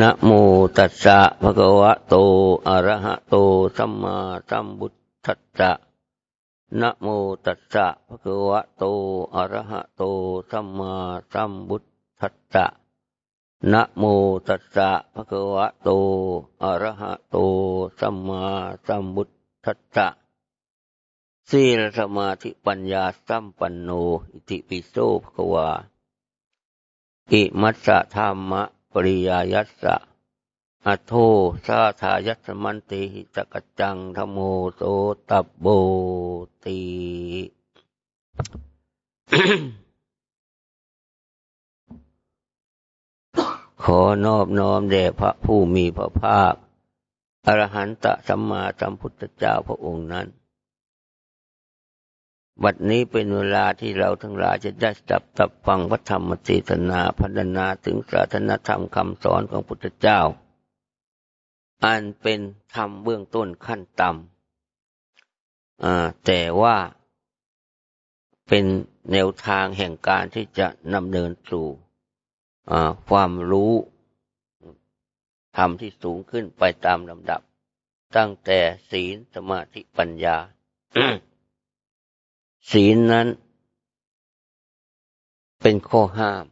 นะโมตัสสะภะคะวะโต อะระหะโต สัมมาสัมพุทธัสสะนะโมตัสสะภะคะวะโต อะระหะโต สัมมาสัมพุทธัสสะนะโมตัสสะภะคะวะโต อะระหะโต สัมมาสัมพุทธัสสะสีลสมาธิปัญญาสัมปันโน อิติปิโสภะคะวาอิมัสสะธรรมะ ปริยายัสสะอโทสาทายัสมันติหิจกจังธโมโสตับโบตีขอนอบน้อมแด่พระผู้มีพระภาค อรหันตสัมมาสัมพุทธเจ้าพระองค์นั้น บัดนี้เป็นเวลาที่เราทั้งหลายจะได้ดับตับฟังพระธรรมเทศนาพัฒนาถึงศาสนธรรมคำสอนของพุทธเจ้า อันเป็นธรรมเบื้องต้นขั้นต่ำแต่ว่าเป็นแนวทางแห่งการที่จะนำเนินสู่ความรู้ธรรมที่สูงขึ้นไปตามลำดับ ตั้งแต่ศีลสมาธิปัญญา ศีลนั้น เป็นข้อห้าม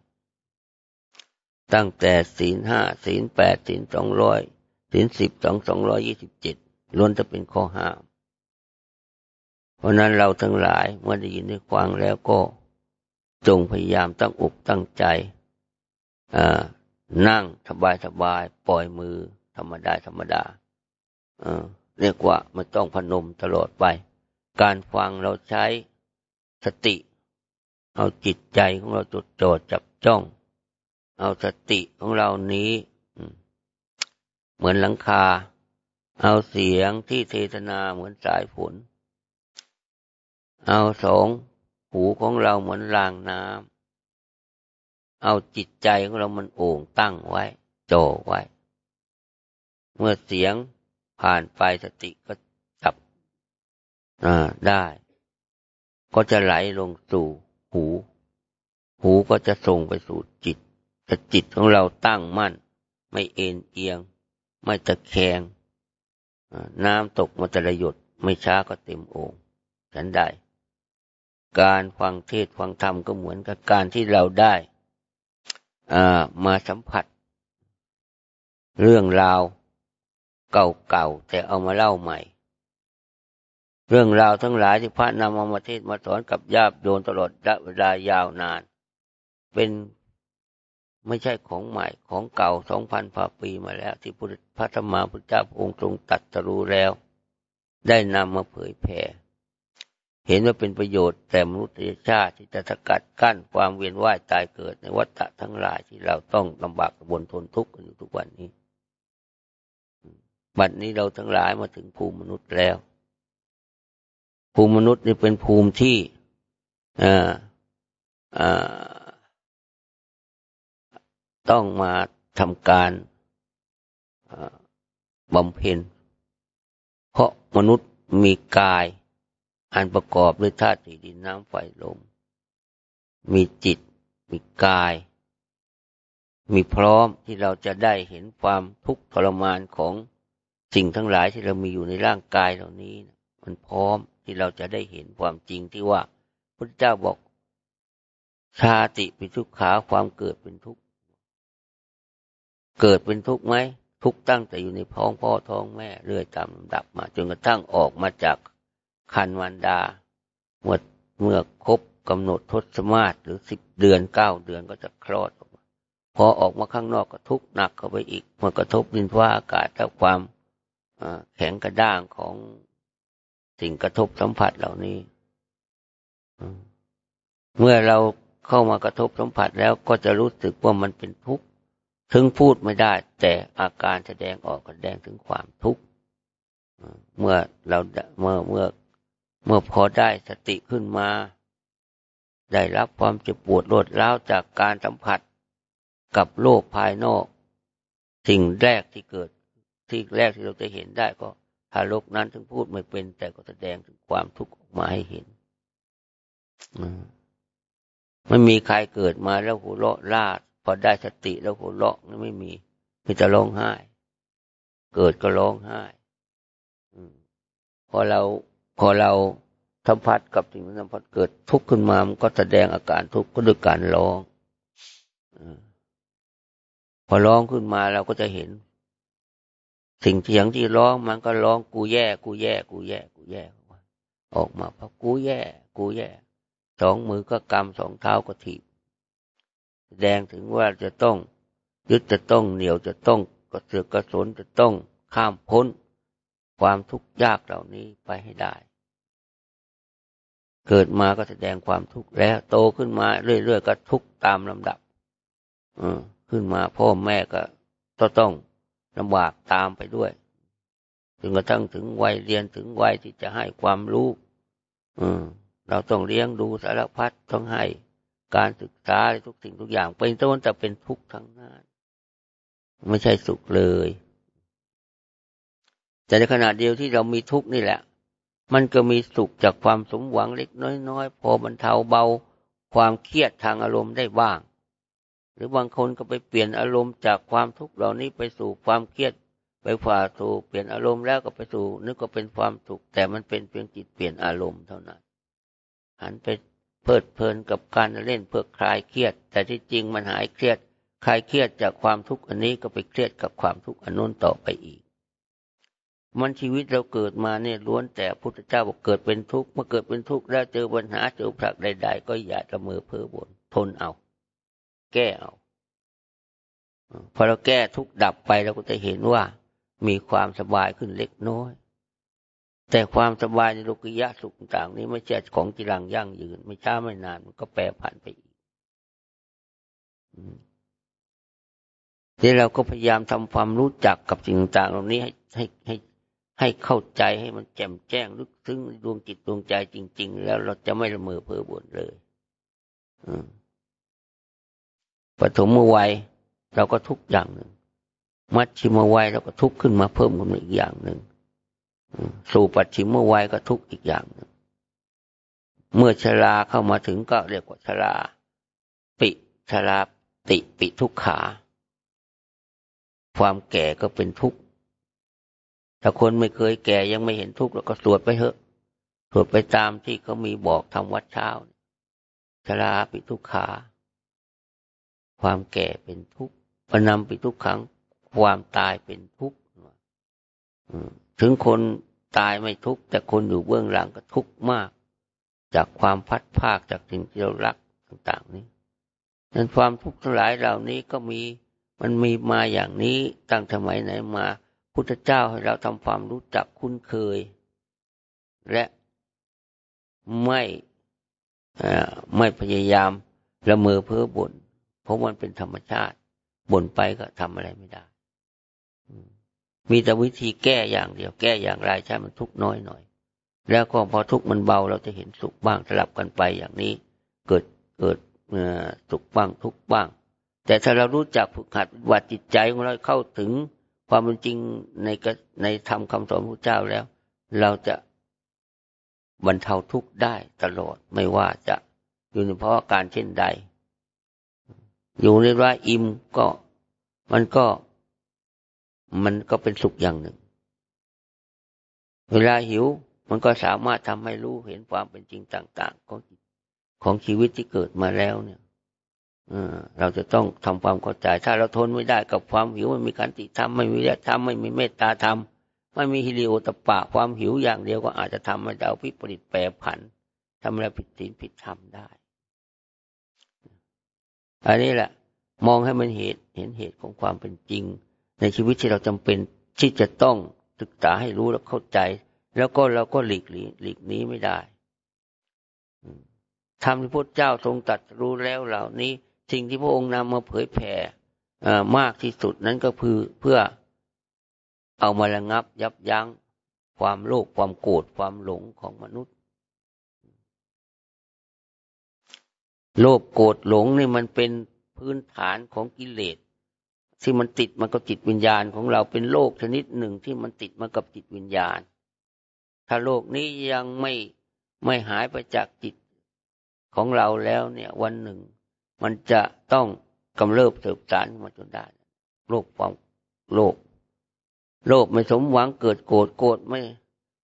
ตั้งแต่ศีลห้าศีลแปดศีลสองร้อยศีลสิบสองสองร้อยยี่สิบเจ็ดล้วนจะเป็นข้อห้าม เพราะนั้นเราทั้งหลายเมื่อได้ยินได้ฟังแล้วก็จงพยายามตั้งอกตั้งใจนั่งสบายสบายปล่อยมือ ธรรมดาธรรมดาเรียกว่ามันต้องพนมตลอดไป การฟังเราใช้ สติ เอาจิตใจของเราจดจ่อจับจ้อง เอาสติของเรานี้เหมือนหลังคา เอาเสียงที่เทศนาเหมือนสายฝน เอาสองหูของเราเหมือนรางน้ำเอาจิตใจของเรามันโอ่งตั้งไว้จ่อไว้ เมื่อเสียงผ่านไปสติก็จับได้ ก็จะไหลลงสู่หู หูก็จะส่งไปสู่จิตแต่จิตของเราตั้งมั่น ไม่เอ็นเอียง ไม่ตะแคง น้ำตกมาแต่ละหยดไม่ช้าก็เต็มโอ่งฉันได้ การฟังเทศฟังธรรมก็เหมือนกับการที่เราได้มาสัมผัส เรื่องราวเก่าๆแต่เอามาเล่าใหม่ เรื่องราวทั้งหลายที่พระนำมามาเทศมาสอนกับญาติโยนตลอดเวลายาวนาน เป็นไม่ใช่ของใหม่ของเก่าสองพันปีมาแล้ว ที่พระธรรมาพุทธเจ้าองค์ทรงตัดตรู้แล้ว ได้นำมาเผยแผ่เห็นว่าเป็นประโยชน์แต่มนุษยชาติที่จะสกัดกั้นความเวียนว่ายตายเกิดในวัฏฏะทั้งหลายที่เราต้องลำบากบนทนทุกข์กันอยู่ทุกวันนี้ บัดนี้เราทั้งหลายมาถึงภูมิมนุษย์แล้ว ภูมิมนุษย์นี่เป็นภูมิที่ต้องมาทำการบำเพ็ญ เพราะมนุษย์มีกาย อันประกอบด้วยธาตุดินน้ำไฟลม มีจิต มีกาย มีพร้อมที่เราจะได้เห็นความทุกข์ทรมานของสิ่งทั้งหลายที่เรามีอยู่ในร่างกายเหล่านี้ มันพร้อม ที่เราจะได้เห็นความจริงที่ว่าพระเจ้าบอก ชาติเป็นทุกขาความเกิดเป็นทุกข์เกิดเป็นทุกข์ไหมทุกตั้งแต่อยู่ในท้องพ่อท้องแม่เรื่อยตามลำดับมาจนกระทั่งออกมาจากคันวันดาเมื่อเมื่อครบกำหนดทศมาศหรือสิบเดือนเก้าเดือนก็จะคลอดออกมาพอออกมาข้างนอกก็ทุกข์หนักเข้าไปอีกมันกระทบดินฟ้าอากาศและความแข็งกระด้างของ สิ่งกระทบสัมผัสเหล่านี้ เมื่อเราเข้ามากระทบสัมผัสแล้วก็จะรู้สึกว่ามันเป็นทุกข์ ถึงพูดไม่ได้ แต่อาการแสดงออกแสดงถึงความทุกข์ เมื่อเราเมื่อเมื่อเมื่อพอได้สติขึ้นมา ได้รับความเจ็บปวดรวดร้าวจากการสัมผัสกับโลกภายนอก สิ่งแรกที่เกิดที่แรกที่เราจะเห็นได้ก็ ทารกนั้นถึงพูดไม่เป็น แต่ก็แสดงถึงความทุกข์ออกมาให้เห็นไม่มีใครเกิดมาแล้วหัวเราะลาดพอได้สติแล้วหัวเราะนี่ไม่มีมีแต่ร้องไห้ เกิดก็ร้องไห้พอเราพอเราสัมผัสกับสิ่งที่สัมผัสเกิดทุกข์ขึ้นมา มันก็แสดงอาการทุกข์ก็ด้วยการร้องพอร้องขึ้นมาเราก็จะเห็น สิ่งเสียงที่ร้องมันก็ร้องกูแย่กูแย่กูแย่กูแย่ ออกมาเพราะกูแย่ กูแย่ สองมือก็กำสองเท้าก็ถีบแสดงถึงว่าจะต้องยึดจะต้องเหนียวจะต้องกระเสือกกระสนจะต้องข้ามพ้น ความทุกข์ยากเหล่านี้ไปให้ได้ เกิดมาก็แสดงความทุกข์แล้วโตขึ้นมาเรื่อยๆก็ทุกข์ตามลำดับ อืขึ้นมาพ่อแม่ก็ต้อง ลำบากตามไปด้วยจนกระทั่งถึงวัยเรียนถึงวัยที่จะให้ความรู้อืเราต้องเลี้ยงดูสารพัดต้องให้การศึกษาทุกสิ่งทุกอย่าง เป็นต้นแต่เป็นทุกข์ทั้งนั้นไม่ใช่สุขเลย แต่ในขณะเดียวที่เรามีทุกข์นี่แหละ มันก็มีสุขจากความสมหวังเล็กน้อยๆพอบรรเทาเบา ความเครียดทางอารมณ์ได้บ้าง หรือบางคนก็ไปเปลี่ยนอารมณ์จากความทุกข์เหล่านี้ไปสู่ความเครียดไปฝ่าสู่เปลี่ยนอารมณ์แล้วก็ไปสู่นึกก็เป็นความสุขแต่มันเป็นเพียงจิตเปลี่ยนอารมณ์เท่านั้น หันไปเพลิดเพลินกับการเล่นเพื่อคลายเครียด แต่ที่จริงมันหายเครียดคลายเครียดจากความทุกข์อันนี้ก็ไปเครียดกับความทุกข์อันนู้นต่อไปอีก มันชีวิตเราเกิดมาเนี่ยล้วนแต่พุทธเจ้าบอกเกิดเป็นทุกข์เมื่อเกิดเป็นทุกข์แล้วเจอปัญหาเจอผลักใด ๆ ก็อย่าละเมอเพ้อบ่นทนเอา แก้เอาพอเราแก้ทุกดับไปเราก็จะเห็นว่ามีความสบายขึ้นเล็กน้อย แต่ความสบายในโลกิยะสุขต่างนี้ไม่ใช่ของจีรังยั่งยืน ไม่ช้าไม่นานมันก็แปรผันไปอีกที่เราก็พยายามทำความรู้จักกับสิ่งต่างเหล่านี้ให้ให้ให้ให้เข้าใจให้มันแจ่มแจ้งลึกซึ้งดวงจิตดวงใจจริง ๆ แล้วเราจะไม่ละเมอเพ้อบ่นเลย ปฐมวัยเราก็ทุกอย่างหนึ่ง มัชชิมวัยเราก็ทุกขึ้นมาเพิ่มขึ้นอีกอย่างหนึ่ง สู่ปัจฉิมวัยก็ทุกอีกอย่างหนึ่ง เมื่อชราเข้ามาถึงก็เรียกว่าชรา ปิชราติปิทุกขา ความแก่ก็เป็นทุกข์ ถ้าคนไม่เคยแก่ยังไม่เห็นทุกข์เราก็สวดไปเถอะ สวดไปตามที่เขามีบอกทำวัดเช้าชราปิทุกขา ความแก่เป็นทุกข์ปนำไปทุกขัง ความตายเป็นทุกข์ถึงคนตายไม่ทุกข์ แต่คนอยู่เบื้องหลังก็ทุกข์มาก จากความพัดภาคจากสิ่งที่เรารักต่างๆนี้นั้นความทุกข์ทั้งหลายเหล่านี้ก็มีมันมีมาอย่างนี้ตั้งสมัยไหนมา พุทธเจ้าให้เราทำความรู้จักคุ้นเคย และไม่ไม่พยายามละเมอเพ้อบ่น เพราะมันเป็นธรรมชาติบ่นไปก็ทำอะไรไม่ได้มีแต่วิธีแก้อย่างเดียว แก้อย่างไรใช่มันทุกน้อยหน่อย แล้วก็พอทุกมันเบาเราจะเห็นสุขบ้างสลับกันไปอย่างนี้ เกิดเกิดสุขบ้างทุกบ้าง แต่ถ้าเรารู้จักฝึกหัดวัดจิตใจของเราเข้าถึงความเป็นจริงในในธรรมคำสอนพระเจ้าแล้ว เราจะบรรเทาทุกข์ได้ตลอดไม่ว่าจะอยู่ในเพราะการเช่นใด อยู่ในว่าอิ่มก็ มันก็ มันก็เป็นสุขอย่างหนึ่ง เวลาหิว มันก็สามารถทำให้รู้เห็นความเป็นจริงต่าง ๆ ของของชีวิตที่เกิดมาแล้วเนี่ยเราจะต้องทำความเข้าใจ ถ้าเราทนไม่ได้กับความหิวไม่มีการติธรรมไม่มีธรรมไม่มีเมตตาธรรมไม่มีฮิริโอตปะความหิวอย่างเดียวก็อาจจะทำให้เราพิปริตแปรผันทำอะไรผิดศีลผิดธรรมได้ อันนี้แหละ มองให้มันเหตุเห็นเหตุของความเป็นจริง ในชีวิตที่เราจำเป็นที่จะต้องศึกษาให้รู้และเข้าใจ แล้วก็เราก็หลีกหลีหลีกนี้ไม่ได้ทำที่พระเจ้าทรงตัดรู้แล้วเหล่านี้ สิ่งที่พระองค์นำมาเผยแผ่มากที่สุดนั้นก็คือเพื่อเอามาระงับยับยั้งความโลภความโกรธความหลงของมนุษย์ โลภโกรธหลงนี่มันเป็นพื้นฐานของกิเลสที่มันติดมากับจิตวิญญาณของเราเป็นโลกชนิดหนึ่งที่มันติดมากับจิตวิญญาณ ถ้าโลกนี้ยังไม่ไม่หายไปจากจิตของเราแล้วเนี่ย วันหนึ่ง มันจะต้องกำเริบเติบสานมาจนได้โลกความโลภโลภไม่สมหวังเกิดโกรธโกรธไม่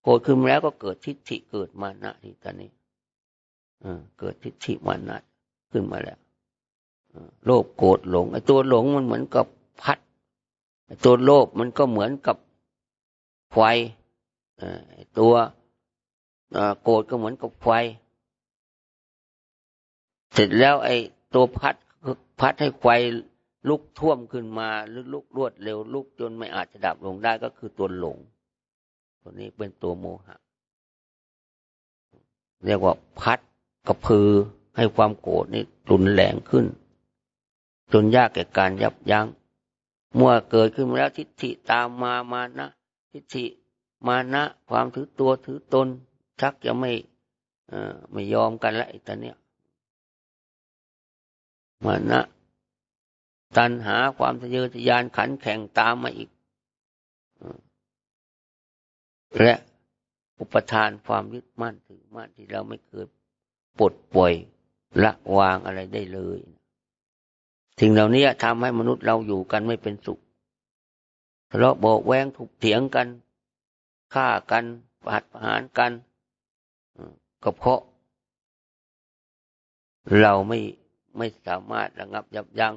โกรธขึ้นแล้วก็เกิดทิฏฐิเกิดมานะที่ตอนนี้เกิดทิฏฐิมานะ ขึ้นมาแล้วโลภโกรธหลงไอ้ตัวหลงมันเหมือนกับพัดตัวโลภมันก็เหมือนกับไฟตัวโกรธก็เหมือนกับไฟ เสร็จแล้วไอ้ตัวพัดพัดให้ไฟลุกท่วมขึ้นมาหรือลุกรวดเร็วลุกจนไม่อาจจะดับลงได้ก็คือตัวหลง ตัวนี้เป็นตัวโมหะ เรียกว่าพัดกระพือ ให้ความโกรธนี่รุนแรงขึ้น จนยากแก่การยับยัง้งเมื่อเกิดขึ้นมาแล้วทิฏฐิตามมามานะ ทิฏฐิมานะความถือตัวถือตน ชักจะไม่ไม่ยอมกันแล้วไอ้ตอนเนี้ยมานะตัณหาความทะเยอทะยานขันแข่งตามมาอีก และอุปทานความยึดมั่นถือมั่นที่เราไม่เคยปลดปล่อย ละวางอะไรได้เลย สิ่งเหล่านี้ทำให้มนุษย์เราอยู่กันไม่เป็นสุขทะเลาะเบาแวงถูกเถียงกันฆ่ากันประหัตประหารกันก็เพราะ เราไม่ไม่สามารถระงับยับยั้ง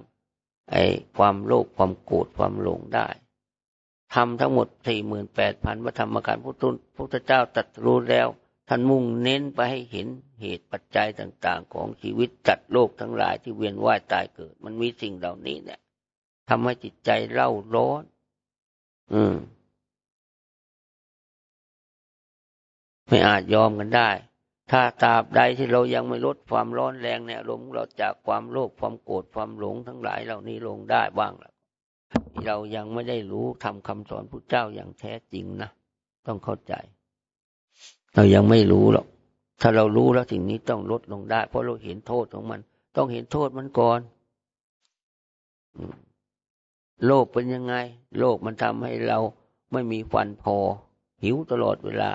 ไอ้ความโลภความโกรธความหลงได้ทำทั้งหมดสี่หมื่นแปดพันพระธรรมการพุทธพุทธเจ้าตรัสรู้แล้ว ท่านมุ่งเน้นไปให้เห็นเหตุปัจจัยต่างๆ ของชีวิตจัดโลกทั้งหลายที่เวียนว่ายตายเกิด มันมีสิ่งเหล่านี้เนี่ยทำให้จิตใจเล่าร้อน อืม ไม่อาจยอมกันได้ ถ้าตราบใดที่เรายังไม่ลดความร้อนแรงเนี่ยลมเราจากความโลภความโกรธความหลงทั้งหลายเหล่านี้ลงได้บ้างแล้วเรายังไม่ได้รู้ทำคำสอนพระเจ้าอย่างแท้จริงนะ ต้องเข้าใจ เรายังไม่รู้หรอก ถ้าเรารู้แล้วสิ่งนี้ต้องลดลงได้ เพราะเราเห็นโทษของมัน ต้องเห็นโทษมันก่อน โลภเป็นยังไง โลภมันทำให้เราไม่มีฟันพอ หิวตลอดเวลา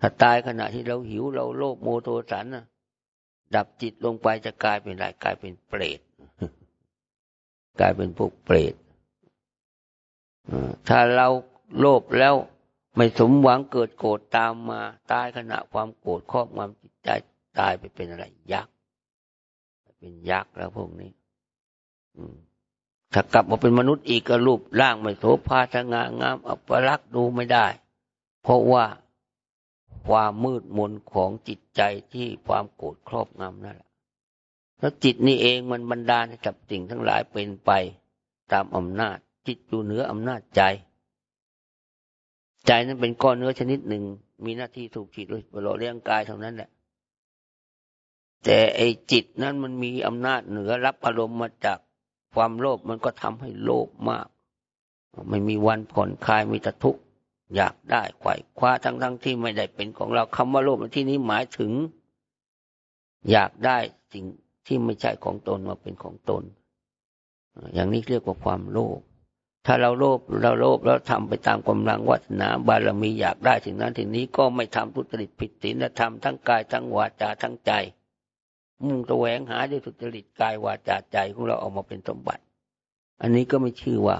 ถ้าตายขณะที่เราหิวเราโลภโมโทสันนะดับจิตลงไปจะกลายเป็นอะไรกลายเป็นเปรตกลายเป็นพวกเปรตถ้าเราโลภแล้ว ไม่สมหวังเกิดโกรธตามมาตายขณะความโกรธครอบงำจิตใจตายไปเป็นอะไรยักษ์เป็นยักษ์แล้วพวกนี้ถ้ากลับมาเป็นมนุษย์อีกก็รูปร่างไม่โสภาสงางามอัปลักษ์ดูไม่ได้ เพราะว่าความมืดมนของจิตใจที่ความโกรธครอบงำนั่นแหละแล้วจิตนี่เองมันบันดาลให้กับสิ่งทั้งหลายเป็นไป ตามอำนาจ จิตอยู่เหนืออำนาจใจ ใจนั้นเป็นก้อนเนื้อชนิดหนึ่ง มีหน้าที่ถูกจิตโดยหล่อเลี้ยงกายเท่านั้นแหละ แต่ไอจิตนั้นมันมีอำนาจเหนือรับอารมณ์มาจากความโลภมันก็ทำให้โลภมาก ไม่มีวันผ่อนคลายมีแต่ทุกข์อยากได้ไขว่คว้าทั้งทั้งที่ไม่ได้เป็นของเราคำว่าโลภในที่นี้หมายถึง อยากได้สิ่งที่ไม่ใช่ของตนมาเป็นของตน อย่างนี้เรียกว่าความโลภ ถ้าเราโลภเราโลภแล้วทำไปตามกำลังวัฒนาบารมีอยากได้สิ่งนั้นสิ่งนี้ก็ไม่ทำทุจริตผิดศีลธรรมทั้งกายทั้งวาจาทั้งใจ มุ่งแสวงหาด้วยทุจริตกายวาจาใจของเราออกมาเป็นสมบัติ อันนี้ก็ไม่ชื่อว่า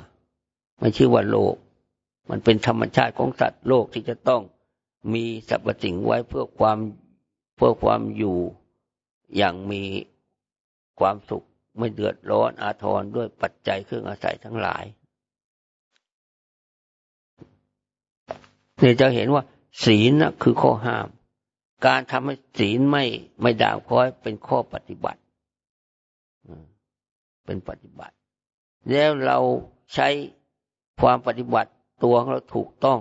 ไม่ชื่อว่าโลภมันเป็นธรรมชาติของสัตว์โลกที่จะต้องมีสรรพสิ่งไว้เพื่อความเพื่อความอยู่อย่างมีความสุขไม่เดือดร้อนอาทรด้วยปัจจัยเครื่องอาศัยทั้งหลาย เนี่ยจะเห็นว่า ศีลนะคือข้อห้าม การทำให้ศีลไม่ไม่ด่างพร้อยเป็นข้อปฏิบัติเป็นปฏิบัติ แล้วเราใช้ความปฏิบัติตัวของเราถูกต้อง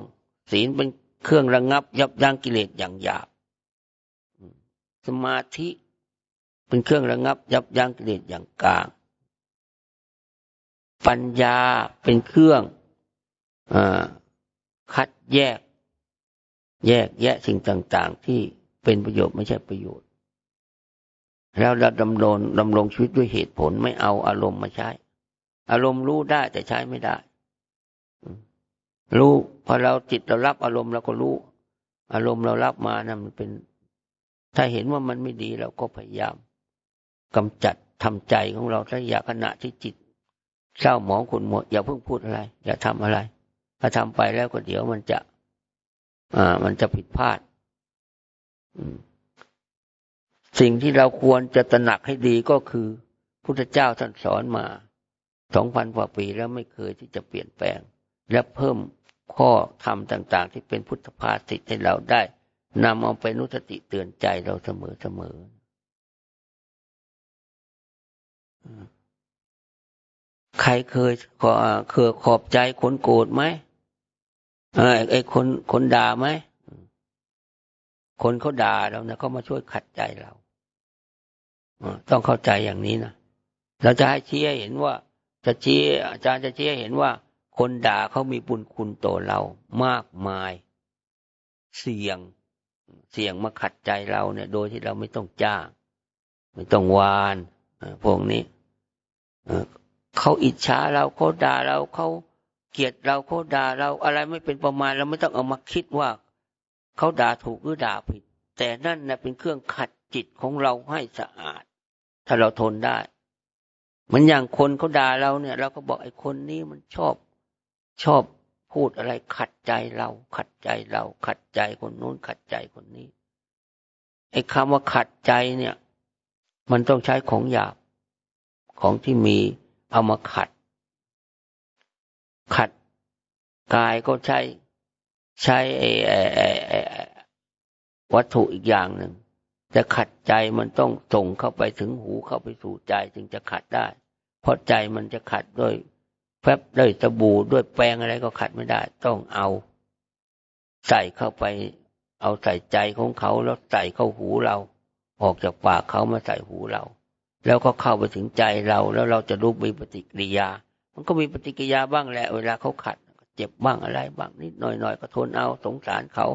ศีลเป็นเครื่องระงงับ ยับยั้งกิเลสอย่างหยาบสมาธิเป็นเครื่องระงงับ ยับยั้งกิเลสอย่างกลาง ปัญญาเป็นเครื่องอคัดแยก แยกแยะสิ่งต่างๆ ที่เป็นประโยชน์ไม่ใช่ประโยชน์ แล้วเราดำรงดำรงชีวิตด้วยเหตุผลไม่เอาอารมณ์มาใช้ อารมณ์รู้ได้แต่ใช้ไม่ได้ รู้พอเราจิตเรารับอารมณ์เราก็รู้ อารมณ์เรารับมานะมันเป็น ถ้าเห็นว่ามันไม่ดีเราก็พยายามกำจัดทำใจของเราถ้าอยากขณะที่จิตเศร้าหมองขุ่นหมดอย่าเพิ่งพูดอะไร อย่าทำอะไร ถ้าทำไปแล้วก็เดี๋ยวมันจะ อ่า มันจะผิดพลาดสิ่งที่เราควรจะตระหนักให้ดีก็คือพุทธเจ้าท่านสอนมาสองพันกว่าปีแล้วไม่เคยที่จะเปลี่ยนแปลง และเพิ่มข้อธรรมต่าง ๆ ที่เป็นพุทธภาษิตให้เราได้นำเอาไปนุสติเตือนใจเราเสมอเสมอใครเคยขอเคยขอบใจคนโกรธไหม ไอ้คนคนด่าไหมคนเขาด่าเราเนี่ยเขามาช่วยขัดใจเราต้องเข้าใจอย่างนี้นะเราจะให้ชี้เห็นว่า จะชี้อาจารย์จะชี้เห็นว่า คนด่าเขามีบุญคุณต่อเรามากมาย เสี่ยง เสี่ยงมาขัดใจเราเนี่ย โดยที่เราไม่ต้องจ้าง ไม่ต้องวานพวกนี้เขาอิจฉาเราเขาด่าเราเขา เกลียดเราเขาด่าเราอะไรไม่เป็นประมาณเราไม่ต้องเอามาคิดว่าเขาด่าถูกหรือด่าผิด แต่นั่นนะเป็นเครื่องขัดจิตของเราให้สะอาด ถ้าเราทนได้เหมือนอย่างคนเขาด่าเราเนี่ย เราก็บอกไอ้คนนี้มันชอบ ชอบพูดอะไรขัดใจเรา ขัดใจเรา ขัดใจคนนู้นขัดใจคนนี้ไอ้คำว่าขัดใจเนี่ย มันต้องใช้ของหยาบของที่มีเอามาขัด ขัดกายก็ใช้ใช้ไอ้วัตถุอีกอย่างหนึ่งจะขัดใจมันต้องส่งเข้าไปถึงหูเข้าไปสู่ใจจึงจะขัดได้ เพราะใจมันจะขัดด้วยแฟบด้วยตะบูด้วยแปรงอะไรก็ขัดไม่ได้ ต้องเอา ใส่เข้าไป เอาใส่ใจของเขาแล้วใส่เข้าหูเรา ออกจากปากเขามาใส่หูเรา แล้วก็เข้าไปถึงใจเราแล้วเราจะรู้มีปฏิกิริยา มันก็มีปฏิกิยาบ้างแหละเวลาเขาขัดเจ็บบ้างอะไรบ้างนิดหน่อยหน่อยก็ทนเอาสงสารเขา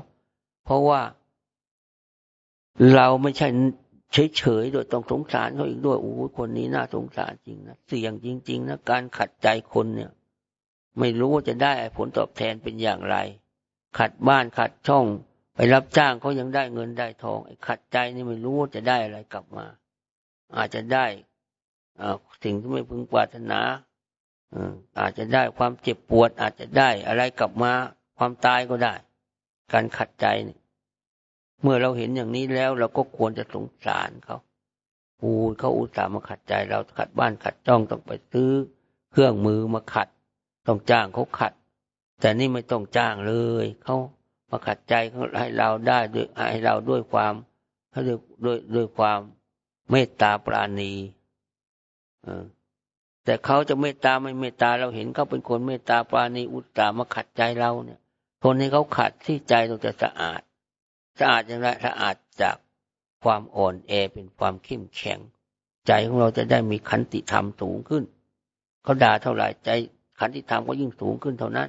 เพราะว่า เราไม่ใช่เฉยๆโดยต้องสงสารเขาอีกด้วยโอ้คนนี้น่าสงสารจริงนะเสี่ยงจริง ๆนะการขัดใจคนเนี่ย ไม่รู้ว่าจะได้ผลตอบแทนเป็นอย่างไร ขัดบ้านขัดช่อง ไปรับจ้างเขายังได้เงินได้ทองไอ้ขัดใจนี่ไม่รู้ว่าจะได้อะไรกลับมา อาจจะได้สิ่งที่ไม่พึงปรารถนา อาจจะได้ความเจ็บปวด อาจจะได้อะไรกลับมาความตายก็ได้ การขัดใจเนี่ยเมื่อเราเห็นอย่างนี้แล้ว เราก็ควรจะสงสารเขาอูเขาอุตส่าห์มาขัดใจเราขัดบ้านขัดจ้องต้องไปซื้อ เครื่องมือมาขัด ต้องจ้างเขาขัด แต่นี่ไม่ต้องจ้างเลยเขามาขัดใจเขาให้เราได้ด้วยให้เราด้วยความเขาด้วยด้วยด้วยความเมตตาปราณี เออ แต่เขาจะเมตตาไม่เมตตาเราเห็นเขาเป็นคนเมตตาปราณีอุตส่ามาขัดใจเราเนี่ยทนให้เขาขัดที่ใจเราจะสะอาด สะอาดอย่างไรสะอาดจากความอ่อนแอเป็นความเข้มแข็ง ใจของเราจะได้มีขันติธรรมสูงขึ้นเขาด่าเท่าไหร่ใจขันติธรรมก็ยิ่งสูงขึ้นเท่านั้น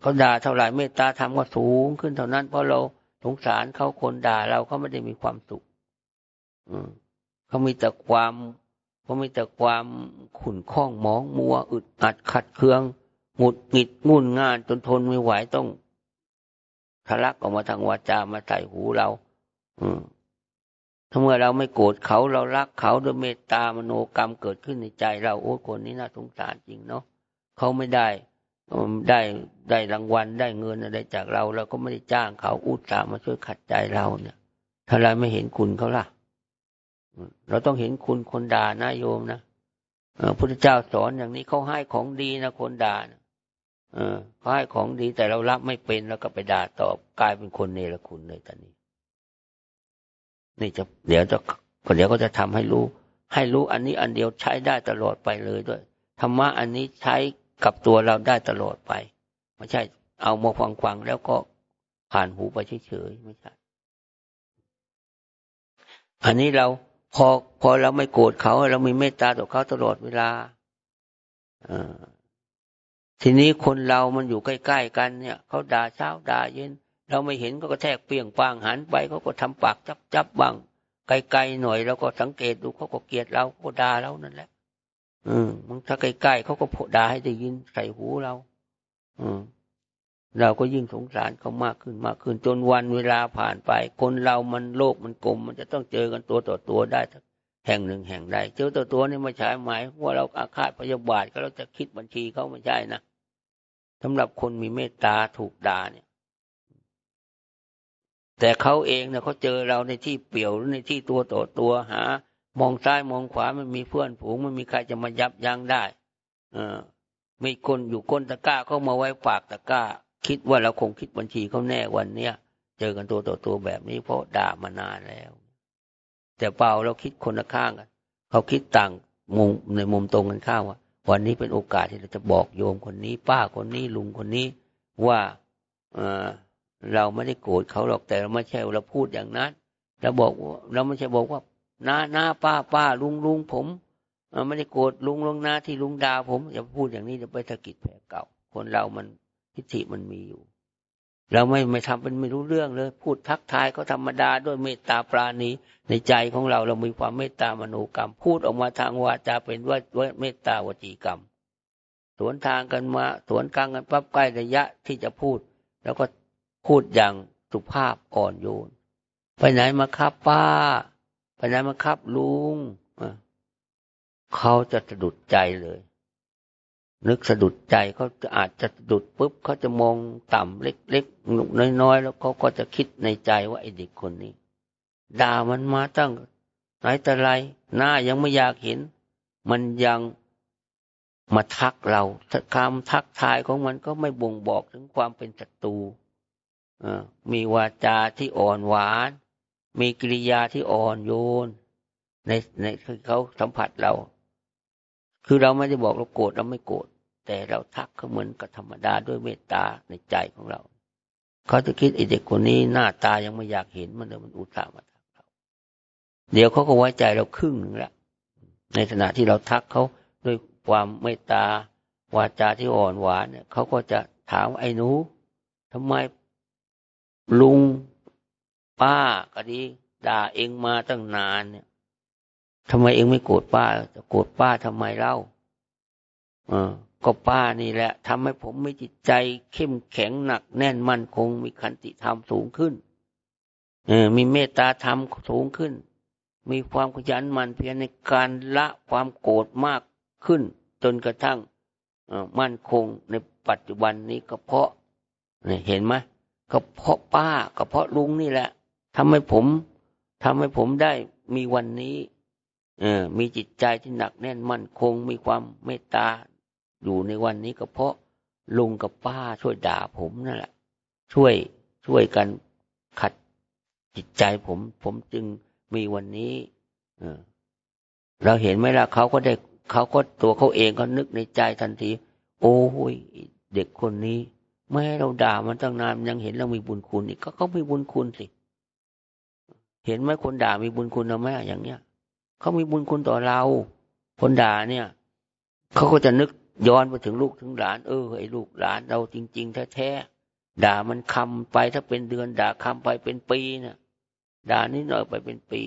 เขาด่าเท่าไหร่เมตตาธรรมก็สูงขึ้นเท่านั้น เพราะเราสงสารเขาคนด่าเราเขาไม่ได้มีความสุขเขามีแต่ความ เขามีแต่ความขุ่นข้องมองมัวอึดอัดขัดเคืองหงุดหงิดงุ่นงานจนทนไม่ไหวต้องทะลักออกมาทางวาจามาใส่หูเรา อืมถ้าเมื่อเราไม่โกรธเขาเรารักเขาด้วยเมตตามโนกรรมเกิดขึ้นในใจเราโอ้คนนี้น่าสงสารจริงเนาะเขาไม่ได้ได้ได้รางวัลได้เงินอะไรจากเรา เราก็ไม่ได้จ้างเขาอุตส่าห์มาช่วยขัดใจเราเนี่ยถ้าเราไม่เห็นคุณเขาล่ะ เราต้องเห็นคุณคนด่านะโยมนะพระพุทธเจ้าสอนอย่างนี้เขาให้ของดีนะคนด่านะเขาให้ของดีแต่เรารับไม่เป็นแล้วก็ไปด่าตอบกลายเป็นคนเนรคุณเลยตอนนี้ นี่จะเดี๋ยวจะเดี๋ยวก็จะทำให้รู้ ให้รู้อันนี้อันเดียวใช้ได้ตลอดไปเลยด้วยธรรมะอันนี้ใช้กับตัวเราได้ตลอดไป ไม่ใช่ เอามาฟังฟังแล้วก็ผ่านหูไปเฉยๆไม่ใช่อันนี้เรา พอพอเราไม่โกรธเขาเรามีเมตตาต่อเขาตลอดเวลาทีนี้คนเรามันอยู่ใกล้ๆกันเนี่ยเขาด่าเช้าด่าเย็น เราไม่เห็นก็กระแทกเปียงปางหันไปเขาก็ทำปากจับจับบังไกลๆหน่อยเราก็สังเกตดูเขาก็เกลียดเราก็ด่าเรานั่นแหละ อืมมันถ้าใกล้ๆเขาก็ด่าให้ได้ยินใส่หูเรา อืม เราก็ยิ่งสงสารเขามากขึ้นมากขึ้น จนวันเวลาผ่านไป คนเรามันโลกมันกลม มันจะต้องเจอกันตัวต่อตัวได้แห่งหนึ่งแห่งใดเจอตัวตัวนี่ม่ใช่หมายว่าเราอาฆาตพยาบาทก็เราจะคิดบัญชีเขาไม่ใช่นะสำหรับคนมีเมตตาถูกด่าเนี่ย แต่เขาเองเนี่ยเขาเจอเราในที่เปี่ยวหรือในที่ตัวต่อตัวหา มองซ้ายมองขวาไม่มีเพื่อนผูงไม่มีใครจะมายับยั้งได้ เออมีคนอยู่ก้นตะกร้าเขามาไว้ฝากตะกร้า คิดว่าเราคงคิดบัญชีเขาแน่วันเนี้ยเจอกันตัวต่อตัวแบบนี้เพราะด่ามานานแล้ว แต่เปล่าเราคิดคนละข้างกันเขาคิดต่างมุมในมุมตรงกันข้ามว่า วันนี้เป็นโอกาสที่เราจะบอกโยมคนนี้ ป้าคนนี้ลุงคนนี้ว่าเออเราไม่ได้โกรธเขาหรอกแต่เราไม่ใช่เราพูดอย่างนั้นเราบอกเราไม่ใช่บอกว่าน้าน้าป้าป้าลุงลุงผมไม่ได้โกรธลุงลุงหน้าที่ลุงด่าผมอย่าพูดอย่างนี้จะไปสะกิดแผลเก่า คนเรามัน ทิฏฐิมันมีอยู่ เราไม่ไม่ทำเป็นไม่รู้เรื่องเลย พูดทักทายเขาธรรมดาด้วยเมตตาปราณีในใจของเราเรามีความเมตตามโนกรรม พูดออกมาทางวาจาเป็นว่าเมตตาวจีกรรม สวนทางกันมาสวนกลางกันปั๊บใกล้ระยะที่จะพูด แล้วก็พูดอย่างสุภาพอ่อนโยน ไปไหนมาครับป้า ไปไหนมาครับลุงเขาจะสะดุดใจเลย นึกสะดุดใจเขาจะอาจจะสะดุดปุ๊บเขาจะมองต่ำเล็กๆหนุกน้อยๆ แล้วเขาก็จะคิดในใจว่าไอ้เด็กคนนี้ ด่ามันมาตั้งไหนแต่ไร หน้ายังไม่อยากเห็น มันยังมาทักเราคำทักทายของมันก็ไม่บ่งบอกถึงความเป็นศัตรูมีวาจาที่อ่อนหวาน มีกิริยาที่อ่อนโยน ในในคือเขาสัมผัสเรา คือเราไม่ได้บอกเราโกรธเราไม่โกรธแต่เราทักเขาเหมือนกับธรรมดาด้วยเมตตาในใจของเรา เขาจะคิดไอเด็กคนนี้หน้าตายังไม่อยากเห็นมันเลยมันอุตส่าห์มาทักเรา เดี๋ยวเขาก็ไว้ใจเราครึ่งหนึ่งละในขณะที่เราทักเขาด้วยความเมตตาวาจาที่อ่อนหวานเนี่ยเขาก็จะถามไอ้หนูทำไมลุงป้าก็ดีด่าเองมาตั้งนานเนี่ย ทำไมเองไม่โกรธป้าจะโกรธป้าทำไมเล่าเออก็ป้านี่แหละทำให้ผมไมีจิตใจเข้มแข็งหนัก แน่นมั่นคง มีขันติธรรมสูงขึ้น เออ มีเมตตาธรรมสูงขึ้น มีความขยันหมั่นเพียรในการละความโกรธมากขึ้น จนกระทั่งมั่นคงในปัจจุบันนี้ก็เพราะเห็นไหมก็เพราะป้าก็เพราะลุงนี่แหละทำให้ผมทำให้ผมได้มีวันนี้ เออ มีจิตใจที่หนักแน่นมั่นคง มีความเมตตา อยู่ในวันนี้ก็เพราะลุงกับป้าช่วยด่าผมนั่นแหละ ช่วยช่วยกันขัดจิตใจผม ผมจึงมีวันนี้ เออ เราเห็นไหมล่ะเขาก็ได้เขาก็ตัวเขาเองก็นึกในใจทันที โอ้ยเด็กคนนี้ไม่ให้เราด่ามันตั้งนานยังเห็นเรามีบุญคุณอีกก็เขามีบุญคุณสิ เห็นไหมคนด่ามีบุญคุณเราไหมอย่างเนี้ย เขามีบุญคุณต่อเรา คนด่าเนี่ยเขาก็จะนึกย้อนไปถึงลูกถึงหลาน เออไอ้ลูกหลานเราจริง ๆ แท้ๆด่ามันคำไปถ้าเป็นเดือนด่าคำไปเป็นปีเนี่ยด่านิดหน่อยไปเป็นปี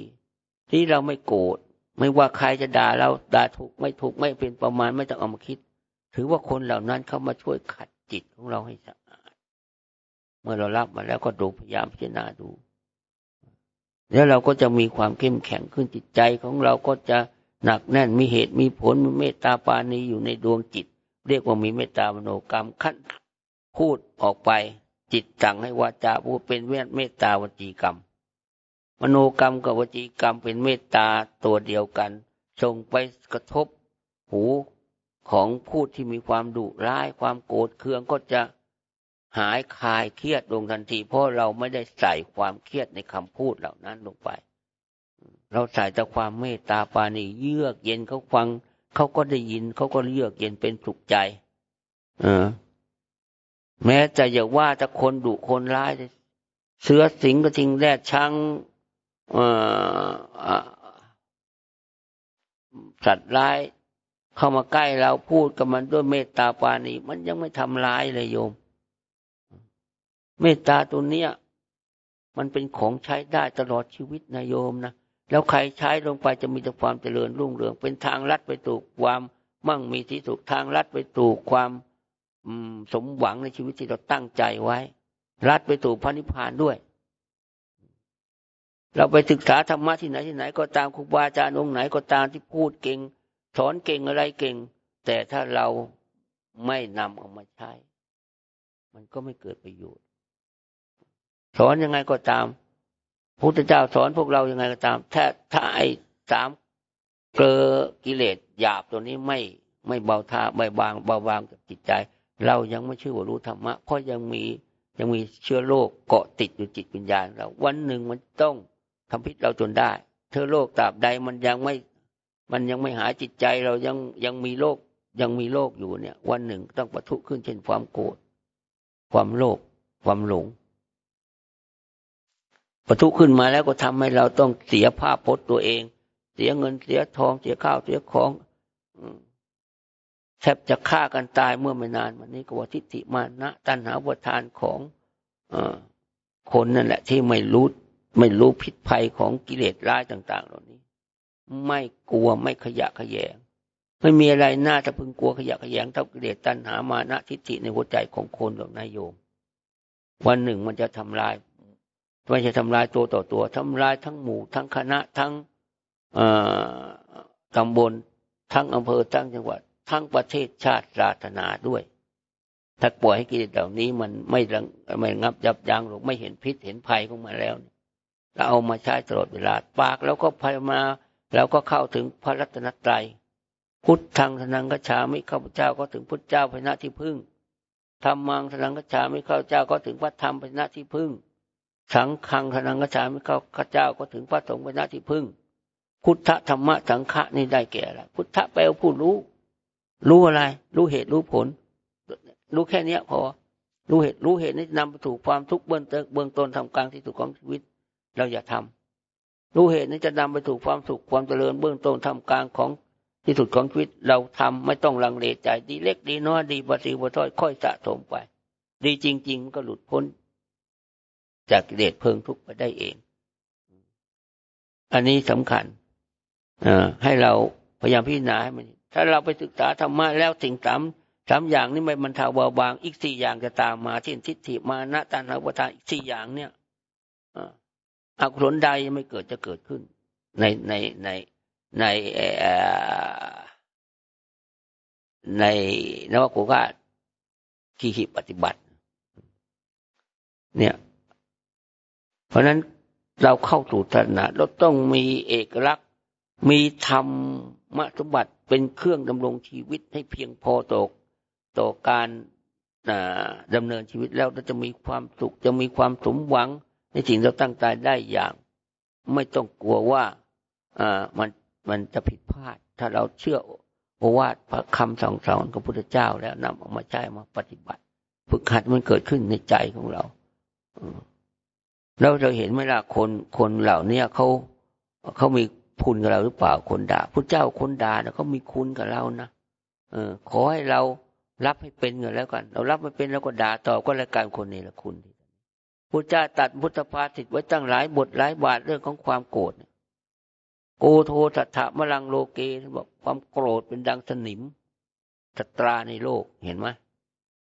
ที่เราไม่โกรธไม่ว่าใครจะด่าเราด่าถูกไม่ถูกไม่เป็นประมาณไม่ต้องเอามาคิด ถือว่าคนเหล่านั้นเขามาช่วยขัดจิตของเราให้สะอาด เมื่อเรารับมาแล้วก็ดูพยายามพิจารณาดู แล้วเราก็จะมีความเข้มแข็งขึ้นจิตใจของเราก็จะหนักแน่นมีเหตุมีผลมีเมตตาปานีอยู่ในดวงจิต เรียกว่ามีเมตตามโนกรรมขั้นพูดออกไป จิตสั่งให้วาจาพูดเป็นเวทเมตตาวจีกรรม มโนกรรมกับวจีกรรมเป็นเมตตาตัวเดียวกันส่งไปกระทบหูของพูดที่มีความดุร้ายความโกรธเคืองก็จะ หายคลายเครียดลงทันที เพราะเราไม่ได้ใส่ความเครียดในคำพูดเหล่านั้นลงไป เราใส่แต่ความเมตตาปานีเยือกเย็นเขาฟังเขาก็ได้ยินเขาก็เยือกเย็นเป็นสุขใจ เออ แม้จะอย่าว่าจะคนดุคนร้าย เสือสิงก็ทิ้งแรดช้างสัตว์ร้ายเข้ามาใกล้เราพูดกับมันด้วยเมตตาปานีมันยังไม่ทำร้ายเลยโยม เมตตาตัวเนี้ย มันเป็นของใช้ได้ตลอดชีวิตนายโยมนะแล้วใครใช้ลงไปจะมีแต่ความเจริญรุ่งเรือง เป็นทางลัดไปถูกความมั่งมีที่สุขทางลัดไปถูกความสมหวังในชีวิตที่เราตั้งใจไว้ ลัดไปถูกพระนิพพานด้วย เราไปศึกษาธรรมะที่ไหนที่ไหน ก็ตามครูบาอาจารย์องค์ไหนก็ตามที่พูดเก่งสอนเก่งอะไรเก่ง แต่ถ้าเราไม่นำเอามาใช้ มันก็ไม่เกิดประโยชน์ สอนยังไงก็ตามพุทธเจ้าสอนพวกเรายังไงก็ตาม ถ้าถ้าไอ้สามเกลอกิเลสหยาบตัวนี้ไม่ไม่เบาท่าไม่บางเบาบางกับจิตใจ เรายังไม่ชื่อว่ารู้ธรรมะ เพราะยังมียังมีเชื้อโรคเกาะติดอยู่จิตวิญญาณเรา วันหนึ่งมันต้องทำพิษเราจนได้ เธอโรคตราบใดมันยังไม่ มันยังไม่หายจิตใจเรายังยังมีโรคยังมีโรคอยู่เนี่ย วันหนึ่งต้องปะทุขึ้นเช่นความโกรธความโลภความหลง ปะทุขึ้นมาแล้วก็ทำให้เราต้องเสียภาพพจน์ตัวเอง เสียเงินเสียทอง เสียข้าวเสียของแทบจะฆ่ากันตายเมื่อไม่นานวันนี้ก็ว่าทิฏฐิมานะตัณหาวัฏานของอคนนั่นแหละ ที่ไม่รู้ไม่รู้พิษภัยของกิเลสร้ายต่าง ๆ เหล่านี้ ไม่กลัวไม่ขยะขยง ไม่มีอะไรน่าจะพึงกลัวขยะขยงเท่ากิเลสตัณหามานะทิฏฐิในหัวใจของคนหรอกนายโยม วันหนึ่งมันจะทำลาย ไม่ใช่ทำลายตัวต่อตัวทำลายทั้งหมู่ทั้งคณะทั้งตำบลทั้งอำเภอทั้งจังหวัด ทั้งประเทศชาติราธนาด้วย ถ้าปล่อยให้กิเลสเหล่านี้มันไม่รังไม่งับยับยั้งหรือไม่เห็นพิษเห็นภัยของมันแล้วเราเอามาใช้ตลอดเวลาปากแล้วก็พายมาแล้วก็เข้าถึงพระรัตนตรัยพุทธังสนังกชาไม่ข้าพเจ้าก็ถึงพุทธเจ้าพระนาที่พึ่งธรรมังสนังกชาไม่ข้าพเจ้าก็ถึงพระธรรมพระนาที่พึ่ง สังฆังสนังกชาไม่ข้าเจ้าก็ถึงพระสงฆ์พระนาที่พึ่ง พุทธธรรมะสังฆะนี่ได้แก่อะไรพุทธแปลว่าผู้รู้ รู้อะไร รู้เหตุรู้ผล รู้แค่เนี้ยพอ รู้เหตุรู้เหตุนี่นำไปถูกความทุกข์เบื้องต้นเบื้องต้นทำกลางที่สุดของชีวิต เราอย่าทำรู้เหตุนี้จะนำไปถูกความสุขความเจริญเบื้องต้นทำกลางของที่สุดของชีวิตเราทำไม่ต้องลังเลใจดีเล็กดีน้อยดีบริบท้อยค่อยสะสมไป ดีจริง ๆ ก็หลุดพ้น จากกิเลสเพิงทุกข์ไปได้เอง อันนี้สำคัญอให้เราพยายามพิจารณาให้มัน ถ้าเราไปศึกษาธรรมะแล้วสิ่งสามสามอย่างนี้ไม่บรรเทาเบาบาง อีกสี่อย่างจะตามมาเช่นทิฏฐิมานะตัณหาวัฏอีกสี่อย่างเนี่ยอกุศลใดไม่เกิดจะเกิดขึ้น ในในในในในนวโกกาขีหิปฏิบัติ เนี่ย เพราะนั้นเราเข้าสู่ศาสนาเราต้องมีเอกลักษณ์ มีธรรมสมบัติเป็นเครื่องดำรงชีวิตให้เพียงพอต่อต่อการดำเนินชีวิตแล้วเราจะมีความสุขจะมีความสมหวัง ในสิ่งเราตั้งใจได้อย่าง ไม่ต้องกลัวว่ามันมันจะผิดพลาด ถ้าเราเชื่อโอวาพระคำสองสอนของพระพุทธเจ้าแล้วนำออกมาใช้มาปฏิบัติ ฝึกหัดมันเกิดขึ้นในใจของเรา เราจะเห็นไหมล่ะคนคนเหล่านี้เขาเขามีคุณกับเราหรือเปล่าคนด่าพระเจ้าคนด่าเนี่ยเขามีคุณกับเรานะเออ ขอให้เรารับให้เป็นกันแล้วกัน เรารับไม่เป็นแล้วก็ด่าต่อก็รายการคนนี้ละคุณพระเจ้าตัดพุทธภาษิตไว้ตั้งหลายบทหลายบาทเรื่องของความโกรธโกโทสัทธะมลังโลเกบอกความโกรธเป็นดังสนิมสตราในโลกเห็นไหม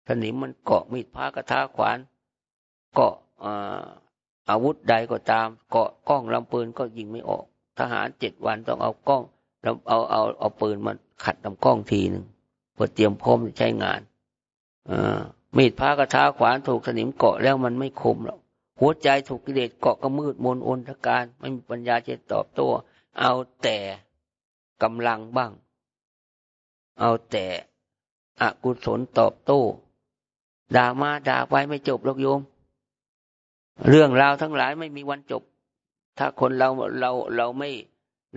สนิมมันเกาะมีดพากระทาขวาน เกาะอ่า อาวุธใดก็ตามเกาะกล้องลำปืนก็ยิงไม่ออก ทหารเจ็ดวันต้องเอากล้องแล้วเอาเอาเอาปืนมาขัดลำกล้องทีหนึ่งเพื่อเตรียมพร้อมใช้งานอมีดพากระทาขวานถูกสนิมเกาะแล้วมันไม่คมหรอกหัวใจถูกกิเลสเกาะก็มืดมนอนทการไม่มีปัญญาจะตอบโต้เอาแต่กำลังบ้าง เอาแต่อกุศลตอบโต้ด่ามาด่าไปไม่จบหรอกโยม เรื่องราวทั้งหลายไม่มีวันจบ ถ้าคนเราเราเราไม่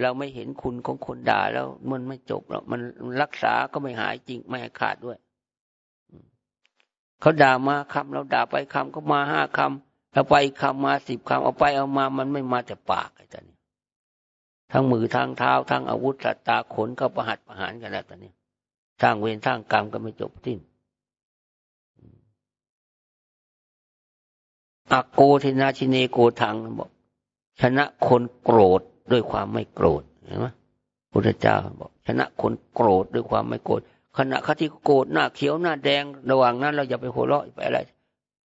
เราไม่เห็นคุณของคนด่าแล้วมันไม่จบหรอกมันรักษาก็ไม่หายจริงไม่ขาดด้วยเขาด่ามาคำเราด่าไปคำก็มาห้าคำเราไปคำมาสิบคำเอาไปเอามามันไม่มาแต่ปากไอ้ตอนนี้ทั้งมือทั้งเท้าทั้งอาวุธสัตตาขนก็ประหัตประหารกันแล้วตอนนี้สร้างเวรสร้างกรรมก็ไม่จบสิ้น อโกทินาชิเนโกทังบอก ชนะคนโกรธด้วยความไม่โกรธเห็นไหมพุทธเจ้าบอก ชนะคนโกรธด้วยความไม่โกรธขณะขที่โกรธหน้าเขียวหน้าแดงระหว่างนั้น เราอย่าไปโหเราะไปอะไร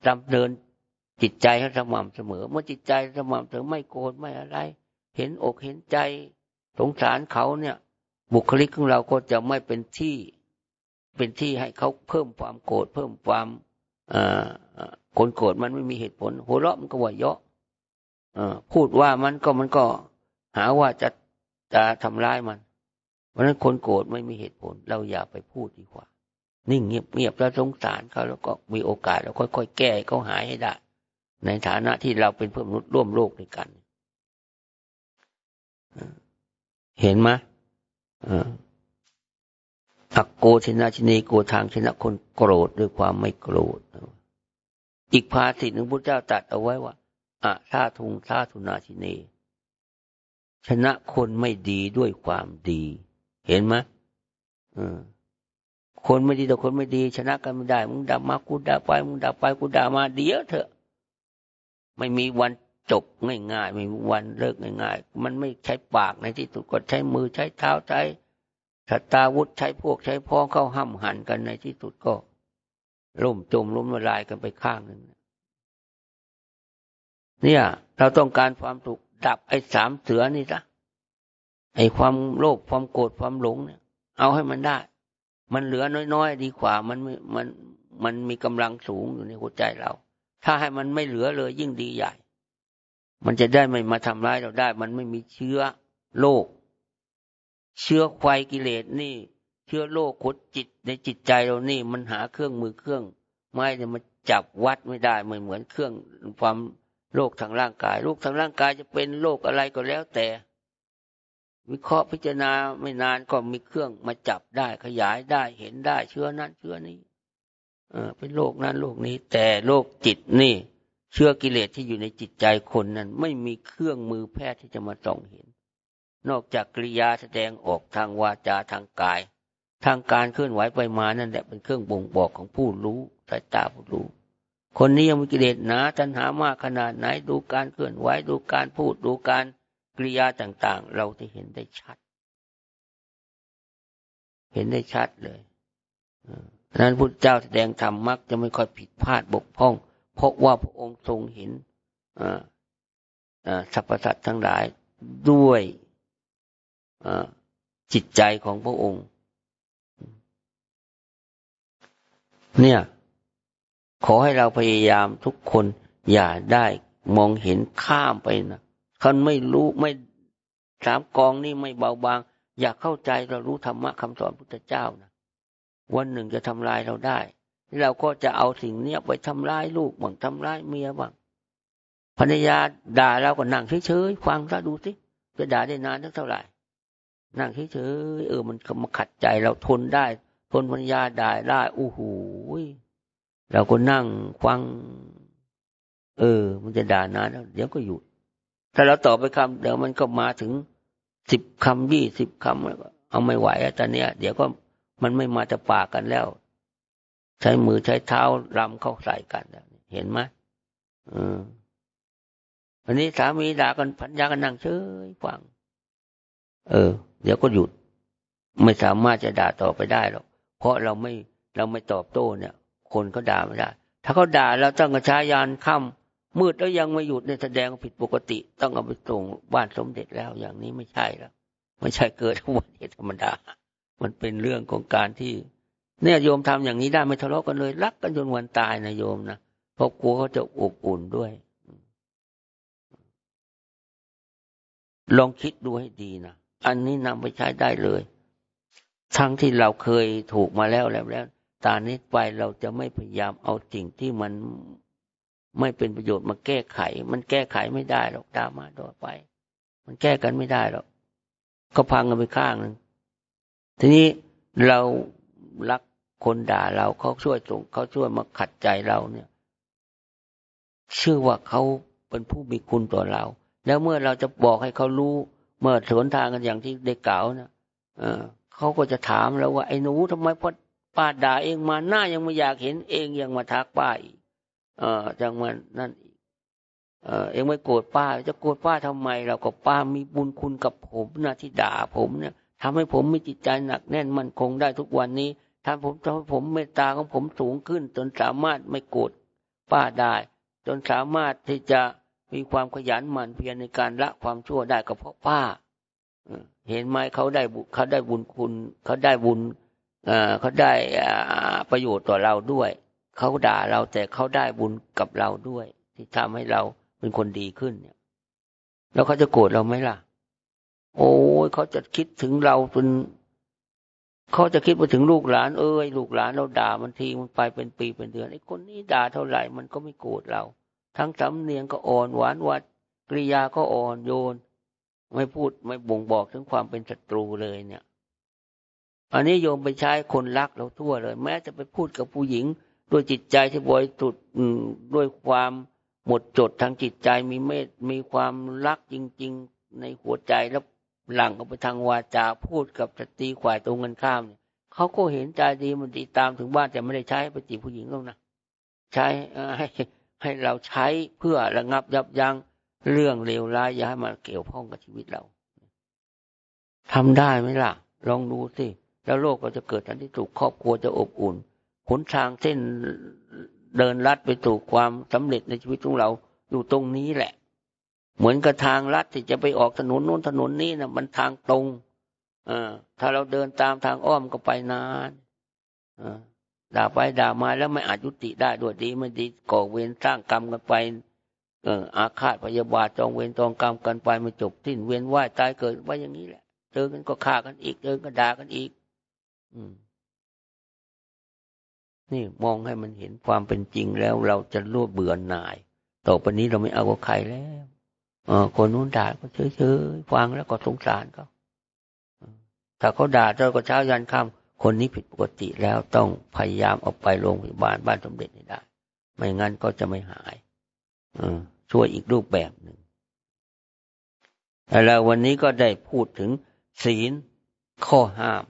ดำเนินจิตใจให้สม่ำเสมอ เมื่อจิตใจสม่ำเสมอไม่โกรธไม่อะไร เห็นอกเห็นใจ สงสารเขาเนี่ย บุคลิกของเราก็จะไม่เป็นที่ เป็นที่ให้เขาเพิ่มความโกรธเพิ่มความ คนโกรธมันไม่มีเหตุผล หัวเราะมันก็ว่าเยาะพูดว่ามันก็มันก็หาว่าจะจะทำร้ายมัน เพราะนั้นคนโกรธไม่มีเหตุผล เราอย่าไปพูดดีกว่า นิ่งเงียบเงียบแล้วสงสารเขาแล้วก็มีโอกาสแล้วค่อยๆแก้เขาหายให้ได้ ในฐานะที่เราเป็นเพื่อนมนุษย์ร่วมโลกด้วยกัน เห็นไหมอักโกชนะชนีโกทางชนะคนโกรธด้วยความไม่โกรธ อีกภาษิตหนึ่งพระเจ้าตัดเอาไว้ว่าอะท่าทุงท่าทุนาชินีชนะคนไม่ดีด้วยความดี เห็นไหมคนไม่ดีต่อคนไม่ดี ชนะกันไม่ได้ มึงด่ามากูด่าไป มึงด่าไปกูด่ามาเดี๋ยวเถอะ ไม่มีวันจบง่ายๆ ไม่มีวันเลิกง่าย ๆ มันไม่ใช้ปากในที่สุดก็ใช้มือใช้เท้าใช้สตาวุธใช้พวกใช้พ้องเข้าห้ำหันกันในที่สุดก็ ล่มจมล้มละลายกันไปข้างหนึ่งเนี่ย เราต้องการความถูกดับไอ้สามเสือนี่ซะไอ้ความโลภความโกรธความหลงเนี่ย เอาให้มันได้ มันเหลือน้อยๆดีกว่า มันมันมันมีกำลังสูงอยู่ในหัวใจเรา ถ้าให้มันไม่เหลือเลยยิ่งดีใหญ่ มันจะได้ไม่มาทำร้ายเราได้ มันไม่มีเชื้อโลกเชื้อไฟกิเลสนี่ ชื้อโลกขดจิตในจิตใจเรานี่ มันหาเครื่องมือเครื่อง ไม้เนี่ยมันจับวัดไม่ได้ไม่เหมือนเครื่องความโรคทางร่างกายโรคทางร่างกายจะเป็นโรคอะไรก็แล้วแต่ วิเคราะห์พิจารณาไม่นานก็มีเครื่องมาจับได้ขยายได้เห็นได้เชื้อนั้นเชื้อนี้เออเป็นโรคนั้นโรคนี้ แต่โรคจิตนี่ เชื้อกิเลสที่อยู่ในจิตใจคนนั้น ไม่มีเครื่องมือแพทย์ที่จะมาส่องเห็น นอกจากกริยาแสดงออกทางวาจาทางกาย ทางการเคลื่อนไหวไปมานั่นแหละเป็นเครื่องบ่งบอกของผู้รู้สายตาผู้รู้ คนนี้ยังมีกิเลสหนาตัณหามากขนาดไหนดูการเคลื่อนไหวดูการพูดดูการกริยาต่าง ๆ เราจะเห็นได้ชัด เห็นได้ชัดเลยนั้นพุทธเจ้าแสดงธรรมมักจะไม่ค่อยผิดพลาดบกพร่อง เพราะว่าพระองค์ทรงเห็นสรรพสัตว์ทั้งหลายด้วยจิตใจของพระองค์ เนี่ย ขอให้เราพยายามทุกคนอย่าได้มองเห็นข้ามไปนะคนไม่รู้ไม่สามกองนี่ไม่เบาบาง อยากเข้าใจเรารู้ธรรมะคำสอนพุทธเจ้านะวันหนึ่งจะทำลายเราได้ เราก็จะเอาสิ่งเนี้ยไปทำร้ายลูกบ้างทำร้ายเมียบ้างภรรยาด่าเราก็นั่งเฉยๆฟังซะดูสิจะด่าได้นานเท่าไหร่นั่งเฉยๆเออมันมาขัดใจเราทนได้ ทนภรรยาด่าได้โอู้หูเราก็นั่งฟัง เออ มันจะด่านานแล้วเดี๋ยวก็หยุด ถ้าเราตอบไปคำเดี๋ยวมันก็มาถึงสิบคำยี่สิบคำเอาไม่ไหวตอนเนี้ย เดี๋ยวก็มันไม่มาจะปากกันแล้ว ใช้มือใช้เท้ารำเข้าใส่กันเห็นไหมออวันนี้สามีด่ากันพันยากันนั่งเฉยฟัง เออ เดี๋ยวก็หยุด ไม่สามารถจะด่าต่อไปได้หรอก เพราะเราไม่เราไม่ตอบโต้เนี่ย คนเขาด่าไม่ได้ ถ้าเขาด่าเราต้องกระชายานค่ำมืดแล้วยังไม่หยุดเนี่ยแสดงผิดปกติ ต้องเอาไปส่งบ้านสมเด็จแล้วอย่างนี้ไม่ใช่แล้วไม่ใช่เกิดอุบัติเหตุธรรมดา มันเป็นเรื่องของการที่ เนี่ยโยมทำอย่างนี้ได้ไม่ทะเลาะกันเลย รักกันจนวันตายนะโยมนะเพราะกลัวเขาจะอบอุ่นด้วย ลองคิดดูให้ดีนะอันนี้นำไปใช้ได้เลย ทั้งที่เราเคยถูกมาแล้วแล้วแล้วตานี้ไปเราจะไม่พยายามเอาสิ่งที่มันไม่เป็นประโยชน์มาแก้ไข มันแก้ไขไม่ได้หรอกดามาต่อไป มันแก้กันไม่ได้หรอกก็พังกันไปข้างหนึ่งทีนี้เรารักคนด่าเราเขาช่วยส่งเขาช่วยมาขัดใจเราเนี่ย ชื่อว่าเขาเป็นผู้มีคุณต่อเรา แล้วเมื่อเราจะบอกให้เขารู้ เมื่อสวนทางกันอย่างที่ได้กล่าวนะเออ เขาก็จะถามเราว่าไอ้หนูทำไมพอป้าด่าเองมาหน้ายังไม่อยากเห็นเองยังมาทักป้าอีกเออจังมันนั่นเออเองไม่โกรธป้า จะโกรธป้าทำไม เราก็ป้ามีบุญคุณกับผมนะที่ด่าผมเนี่ยทำให้ผมมีจิตใจหนักแน่นมั่นคงได้ทุกวันนี้ทำผมทำให้ผมเมตตาของผมสูงขึ้น จนสามารถไม่โกรธป้าได้ จนสามารถที่จะมีความขยันหมั่นเพียรในการละความชั่วได้ก็เพราะป้า เห็นไหมเขาได้เขาได้บุญคุณเขาได้บุญเขาได้ประโยชน์ต่อเราด้วย เขาด่าเราแต่เขาได้บุญกับเราด้วย ที่ทำให้เราเป็นคนดีขึ้นเนี่ย แล้วเขาจะโกรธเราไหมล่ะ โอ้ยเขาจะคิดถึงเราเป็นเขาจะคิดไปถึงลูกหลานเอ้ยลูกหลานเราด่ามันทีมันไปเป็นปีเป็นเดือนไอ้คนนี้ด่าเท่าไหร่มันก็ไม่โกรธเรา ทั้งสำเนียงก็อ่อนหวานวัดกริยาก็อ่อนโยน ไม่พูดไม่บ่งบอกถึงความเป็นศัตรูเลยเนี่ย อันนี้โยมไปใช้คนรักเราทั่วเลย แม้จะไปพูดกับผู้หญิงด้วยจิตใจที่บริสุทธิ์ด้วยความหมดจดทางจิตใจมีเมตมีความรักจริง ๆ ในหัวใจแล้วหลังออกไปทางวาจาพูดกับสตรีขวายตรงกันข้ามเนี่ยเขาก็เห็นใจดีมันดีตามถึงบ้านแต่ไม่ได้ใช้ไปจีบผู้หญิงหรอกนะใช้ให้ให้เราใช้เพื่อระงับยับยั้ง เรื่องเลวร้ายอย่าให้มันเกี่ยวข้องกับชีวิตเราทำได้ไหมล่ะ ลองดูสิ แล้วโลกก็จะเกิดทันที่ถูกครอบครัวจะอบอุ่นหนทางเส้นเดินลัดไปสู่ความสำเร็จในชีวิตของเราอยู่ตรงนี้แหละ เหมือนกับทางลัดที่จะไปออกถนนโน้นถนนนี้นะมันทางตรงอถ้าเราเดินตามทางอ้อมก็ไปนานด่าไปด่ามาแล้วไม่อาจยุติได้ด้วยดีไม่ดีก่อเวรสร้างกรรมกันไป เอออาฆาตพยาบาทจองเวรจองกรรมกันไปม่จบสิ้นเวียนว่ายตายเกิดไว้อย่างนี้แหละเจอกันก็ฆ่ากันอีกเจอกันด่ากันอีก อืม นี่มองให้มันเห็นความเป็นจริงแล้วเราจะรู้เบื่อหน่าย ต่อไปนี้เราไม่เอากับใครแล้วเออคนนู้นด่าก็เฉยๆฟังแล้วก็สงสารเขาถ้าเขาด่าเราก็เช้ายันค่ำคนนี้ผิดปกติแล้วต้องพยายามเอาไปโรงพยาบาลบ้านสมเด็จได้ ไม่งั้นก็จะไม่หาย อืม ช่วยอีกรูปแบบหนึ่งแล้ววันนี้ก็ได้พูดถึงศีลข้อห้าม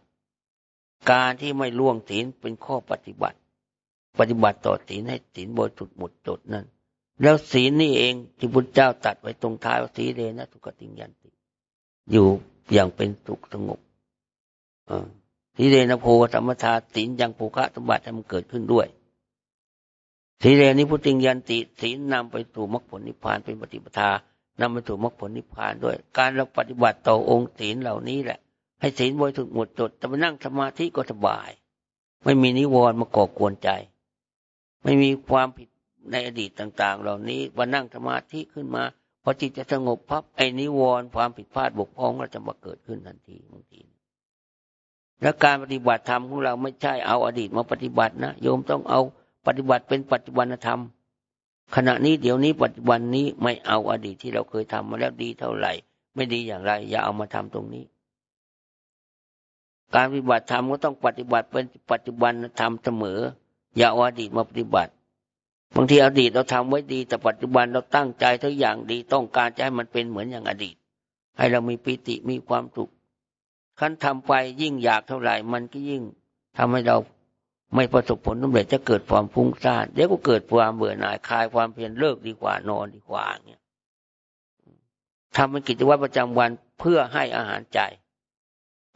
การที่ไม่ล่วงศีลเป็นข้อปฏิบัติ ปฏิบัติต่อศีลให้ศีลบริสุทธิ์หมดจดนั่นแล้วศีลนี่เองที่พุทธเจ้าตัดไว้ตรงท้ายว่าสีเลนะทุกติยันติ อยู่อย่างเป็นสุขสงบสีเลนะโพธรรมธาศีลยังภูคะสมบัติให้มันเกิดขึ้นด้วย สีเลนี้พุทธิยันติศีลนำไปสู่มรรคผลนิพพานเป็นปฏิปทานำไปสู่มรรคผลนิพพานด้วย การเราปฏิบัติต่อองค์ศีลเหล่านี้แหละ ให้ศีลบริสุทธิ์หมดจดจะไปนั่งสมาธิก็สบาย ไม่มีนิวรณ์มาก่อกวนใจ ไม่มีความผิดในอดีตต่าง ๆ เหล่านี้วันนั่งสมาธิขึ้นมาพอจิตจะสงบพับไอ้นิวรณ์ความผิดพลาดบกพร่องเราจะมาเกิดขึ้นทันทีบางทีและการปฏิบัติธรรมของเราไม่ใช่เอาอดีตมาปฏิบัตินะโยมต้องเอา ปฏิบัติเป็นปัจจุบันธรรม ขณะนี้เดี๋ยวนี้ปัจจุบันนี้ไม่เอาอดีตที่เราเคยทำมาแล้วดีเท่าไหร่ ไม่ดีอย่างไร อย่าเอามาทำตรงนี้ การปฏิบัติธรรมก็ต้องปฏิบัติเป็นปัจจุบันธรรมเสมอ อย่าเอาอดีตมาปฏิบัติบางทีอดีตเราทำไว้ดี แต่ปัจจุบันเราตั้งใจทุกอย่างดีต้องการจะให้มันเป็นเหมือนอย่างอดีต ให้เรามีปิติมีความสุขขั้นทำไปยิ่งอยากเท่าไหร่มันก็ยิ่งทำให้เรา ไม่ประสบผลสำเร็จจะเกิดความฟุ้งซ่านเดี๋ยวก็เกิดความเบื่อหน่ายคลายความเพียรเลิกดีกว่านอนดีกว่าเนี่ยทำเป็นกิจวัตรประจำวันเพื่อให้อาหารใจ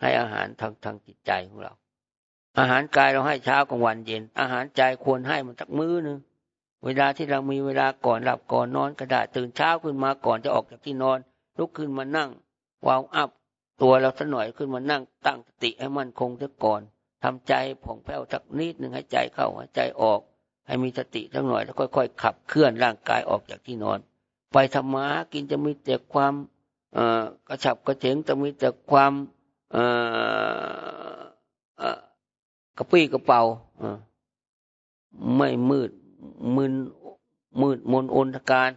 ให้อาหารทางทางจิตใจของเรา อาหารกายเราให้เช้ากลางวันเย็น อาหารใจควรให้มันสักมื้อหนึ่งเวลาที่เรามีเวลาก่อนหลับก่อนนอนก็ได้ตื่นเช้าขึ้นมาก่อนจะออกจากที่นอน ลุกขึ้นมานั่งวางอัพตัวเราสักหน่อยขึ้นมานั่งตั้งสติให้มันคงซะก่อน ทำใจผ่องแผ้วสักนิดหนึ่งให้ใจเข้าให้ใจออก ให้มีสติสักหน่อยแล้วค่อย ๆ ขับเคลื่อนร่างกายออกจากที่นอน ไปธรรมะกินจะมีแต่ความกระฉับกระเฉงจะมีแต่ความกระปี้กระเป๋าไม่มืดมึนมืดมนอนการ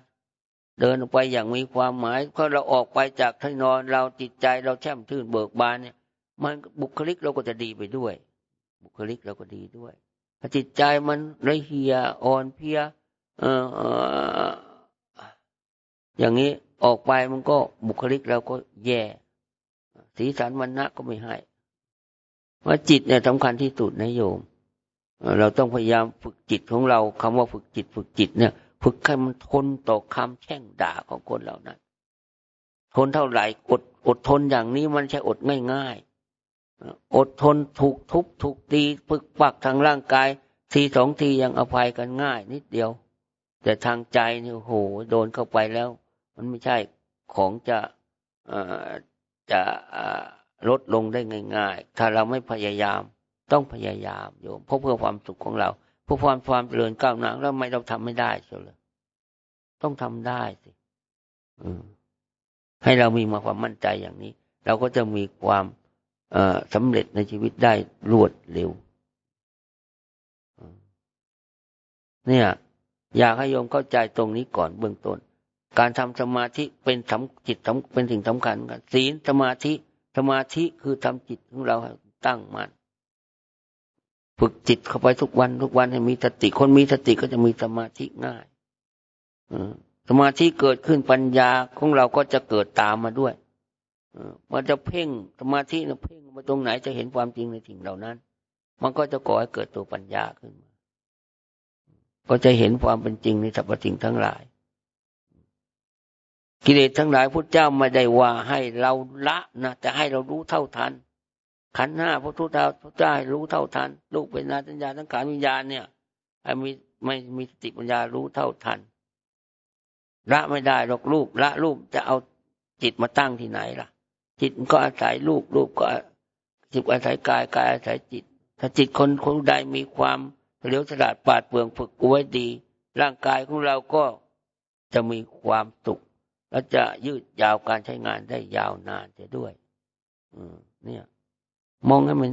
เดินออกไปอย่างมีความหมายเพราะเราออกไปจากที่นอนเราจิตใจเราแช่มชื่นเบิกบานเนี่ยมันบุคลิกเราก็จะดีไปด้วย บุคลิกเราก็ดีด้วยถ้าจิตใจมันละเหียอ่อนเพียเอออย่างนี้ออกไปมันก็บุคลิกเราก็แย่ สีสันวันนะก็ไม่ให้ว่าจิตเนี่ยสำคัญที่สุดนะโยม เราต้องพยายามฝึกจิตของเราคำว่าฝึกจิต ฝึกจิตเนี่ย ฝึกให้มันทนต่อคำแช่งด่าของคนเหล่านั้น ทนเท่าไหร่อดอดทนอย่างนี้มันใช่อดง่าย อดทนถูกทุบถูกตีฝึกปักทางร่างกาย ทีสองทียังอภัยกันง่าย นิดเดียว แต่ทางใจเนี่ยโหโดนเข้าไปแล้ว มันไม่ใช่ของจะจะลดลงได้ง่าย ๆ ถ้าเราไม่พยายามต้องพยายามโยมเพราะเพื่อความสุขของเราเพื่อความความเจริญก้าวหน้าแล้วไม่เราทำไม่ได้เชียวเลยต้องทำได้สิให้เรามีมาความมั่นใจอย่างนี้ เราก็จะมีความ สำเร็จในชีวิตได้รวดเร็ว เนี่ย อยากให้โยมเข้าใจตรงนี้ก่อนเบื้องต้น การทำสมาธิเป็นสำจิตเป็นสิ่งสำคัญกันศีลสมาธิสมาธิคือทำจิตของเราตั้งมัน่นฝึกจิตเข้าไปทุกวันทุกวันให้มีสติคนมีสติก็จะมีสมาธิง่ายสมาธิเกิดขึ้นปัญญาของเราก็จะเกิดตามมาด้วย มันจะเพ่งสมาธินะเพ่งมาตรงไหนจะเห็นความจริงในสิ่งเหล่านั้น มันก็จะก่อให้เกิดตัวปัญญาขึ้นมา ก็จะเห็นความเป็นจริงในสรรพสิ่งทั้งหลาย กิเลสทั้งหลายพุทธเจ้าไม่ได้ว่าให้เราละนะแต่ให้เรารู้เท่าทัน ขันห้าพระพุทธเจ้าพระเจ้าให้รู้เท่าทันลูกเป็นนาสัญญาทั้งการวิญญาณเนี่ยให้มีไม่มีสติปัญญารู้เท่าทัน ละไม่ได้หรอกรูปละรูปจะเอาจิตมาตั้งที่ไหนล่ะ จิตก็อาศัยรูปรูปก็จิตอาศัยกายกายอาศัยจิต ถ้าจิตคนคนใดมีความเลี้ยวฉลาดปาดเปลืองฝึกไว้ดี ร่างกายของเราก็จะมีความสุขและจะยืดยาวการใช้งานได้ยาวนานจะด้วย อืเนี่ย มองให้มัน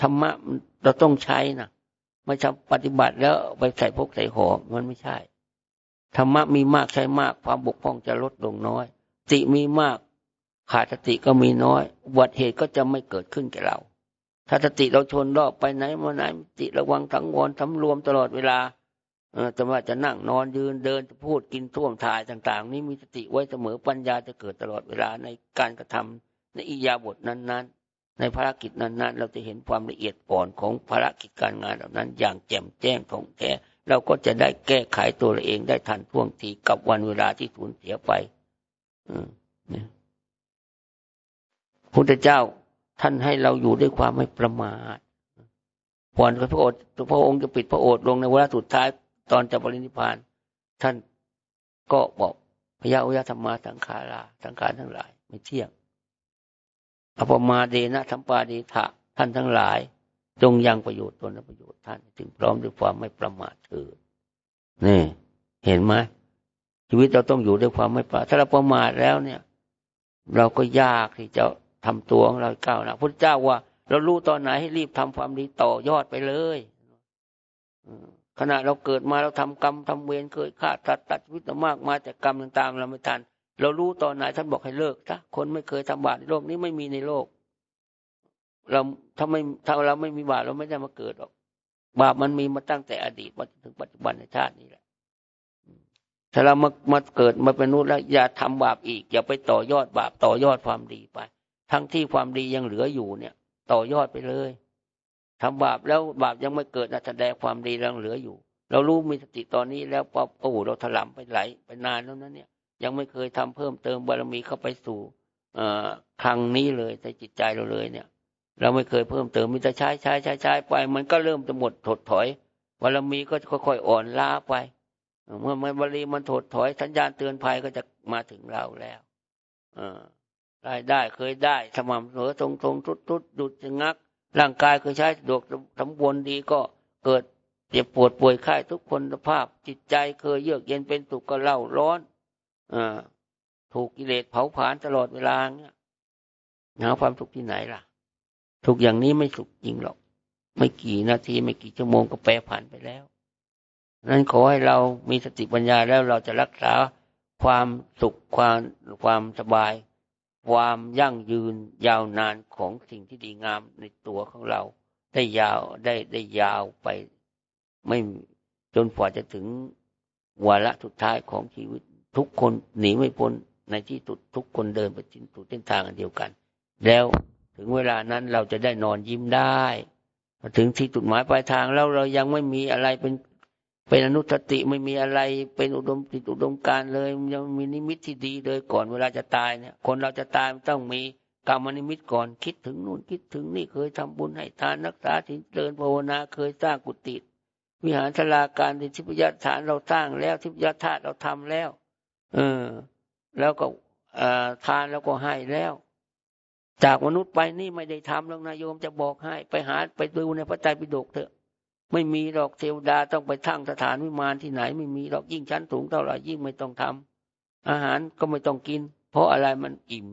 ธรรมะเราต้องใช้นะไม่ใช่ปฏิบัติแล้วไปใส่พกใส่หอมันไม่ใช่ธรรมะมีมากใช้มากความบกพร่องจะลดลงน้อยสติมีมาก ขาดสติก็มีน้อยอุบัติเหตุก็จะไม่เกิดขึ้นแก่เรา ถ้าสติเราชนรอบไปไหนมาไหนสติระวังทั้งวนทั้งรวมตลอดเวลาอจะว่าจะนั่งนอนยืนเดินจะพูดกินท่วมถ่ายต่าง ๆ นี้มีสติไว้เสมอปัญญาจะเกิดตลอดเวลาในการกระทำในอิยาบทนั้น ๆ ในภารกิจนั้น ๆ เราจะเห็นความละเอียดอ่อนของภารกิจการงานเหล่านั้น อย่างแจ่มแจ้งของแท้เราก็จะได้แก้ไขตัวเราเองได้ทันท่วงทีกับวันเวลาที่สูญเสียไป พุทธเจ้าท่านให้เราอยู่ด้วยความไม่ประมาทก่อนพระโอษฐ์พระองค์จะปิดพระโอษฐ์ลงในเวลาสุดท้ายตอนจะปรินิพาน ท่านก็บอกพยาอุยธรรมาสังขาราสังขารทั้งหลาย ไม่เที่ยงอภมาเดนะธรรมปาเดทะท่านทั้งหลาย จงยังประโยชน์ตนและประโยชน์ท่านถึงพร้อมด้วยความไม่ประมาทเถิดนี่เห็นไหมชีวิตเราต้องอยู่ด้วยความไม่ประมาทถ้าเราประมาทแล้วเนี่ย เราก็ยากที่จะ ทำตัวของเราก้าวหน้าพระเจ้าว่า เรารู้ตอนไหนให้รีบทำความดีต่อยอดไปเลยขณะเราเกิดมาเราทำกรรมทำเวรเคยฆ่าตัดตัดวิตมากมาแต่กรรมต่างๆเราไม่ทัน เรารู้ตอนไหนท่านบอกให้เลิกซะคนไม่เคยทำบาปในโลกนี้ไม่มีในโลก เราถ้าไม่ถ้าเราไม่มีบาปเราไม่ได้มาเกิดหรอกบาปมันมีมาตั้งแต่อดีตมาถึงปัจจุบันในชาตินี้แหละถ้าเรามามาเกิดมาเป็นนุษย์แล้วอย่าทำบาปอีก อย่าไปต่อยอดบาปต่อยอดความดีไป ทั้งที่ความดียังเหลืออยู่เนี่ย ต่อยอดไปเลยทำบาปแล้วบาปยังไม่เกิดนะแสดงความดียังเหลืออยู่ เรารู้มีสติตอนนี้แล้วพอโอ้เราถลำไปไหลไปนานแล้วนั้นเนี่ย ยังไม่เคยทำเพิ่มเติมบารมีเข้าไปสู่เอ่อครั้งนี้เลยในจิตใจเราเลยเนี่ย เราไม่เคยเพิ่มเติมมีแต่ใช้ใช้ใช้ใช้ไป มันก็เริ่มจะหมดถดถอยบารมีก็ค่อยๆอ่อนล้าไปเมื่อมันบารมีมันถดถอยสัญญาณเตือนภัยก็จะมาถึงเราแล้วอ รายได้เคยได้สม่ำเสมอตรงตรงทุดทุดดุดงัก ร่างกายเคยใช้สะดวกสมบูรณ์ดีก็เกิดเจ็บปวดป่วยไข้ทุกคนภาพ จิตใจเคยเยือกเย็นเป็นสุขก็เล่าร้อนอถูกกิเลสเผาผลาญตลอดเวลาเนี่ยหาความสุขที่ไหนล่ะทุกอย่างนี้ไม่สุขจริงหรอก ไม่กี่นาทีไม่กี่ชั่วโมงก็แปรผันไปแล้วนั้นขอให้เรามีสติปัญญาแล้วเราจะรักษาความสุขความความสบาย ความยั่งยืนยาวนานของสิ่งที่ดีงามในตัวของเรา ได้ยาวได้ได้ยาวไป ไม่จนกว่าจะถึงวาระสุดท้ายของชีวิต ทุกคนหนีไม่พ้นในที่สุดทุกคนเดินไปถึงสู่เส้นทางอันเดียวกัน แล้วถึงเวลานั้นเราจะได้นอนยิ้มได้ ถึงที่จุดหมายปลายทางแล้วเรายังไม่มีอะไรเป็น เป็นอนุสติไม่มีอะไร เป็นอุดมติดอุดมการเลยยังมีนิมิตที่ดีเลยก่อนเวลาจะตายเนี่ย คนเราจะตายต้องมีกรรมนิมิตก่อนคิดถึงนู่นคิดถึงนี่เคยทำบุญให้ทานรักษาถิ่นเดินภาวนาเคยสร้างกุฏิวิหารชลาการที่ทิพยฐานเราสร้างแล้วทิพยธาตุเราทำแล้ว เออ แล้วก็ทานแล้วก็ให้แล้ว จากมนุษย์ไปนี่ไม่ได้ทำแล้วนายโยมจะบอกให้ ไปหาไปดูในพระไตรปิฎกเถอะ ไม่มีหรอกเทวดาต้องไปทั้งสถานวิมานที่ไหน ไม่มีหรอกยิ่งชั้นสูงเท่าไหร่ยิ่งไม่ต้องทำอาหารก็ไม่ต้องกิน เพราะอะไรมันอิ่ม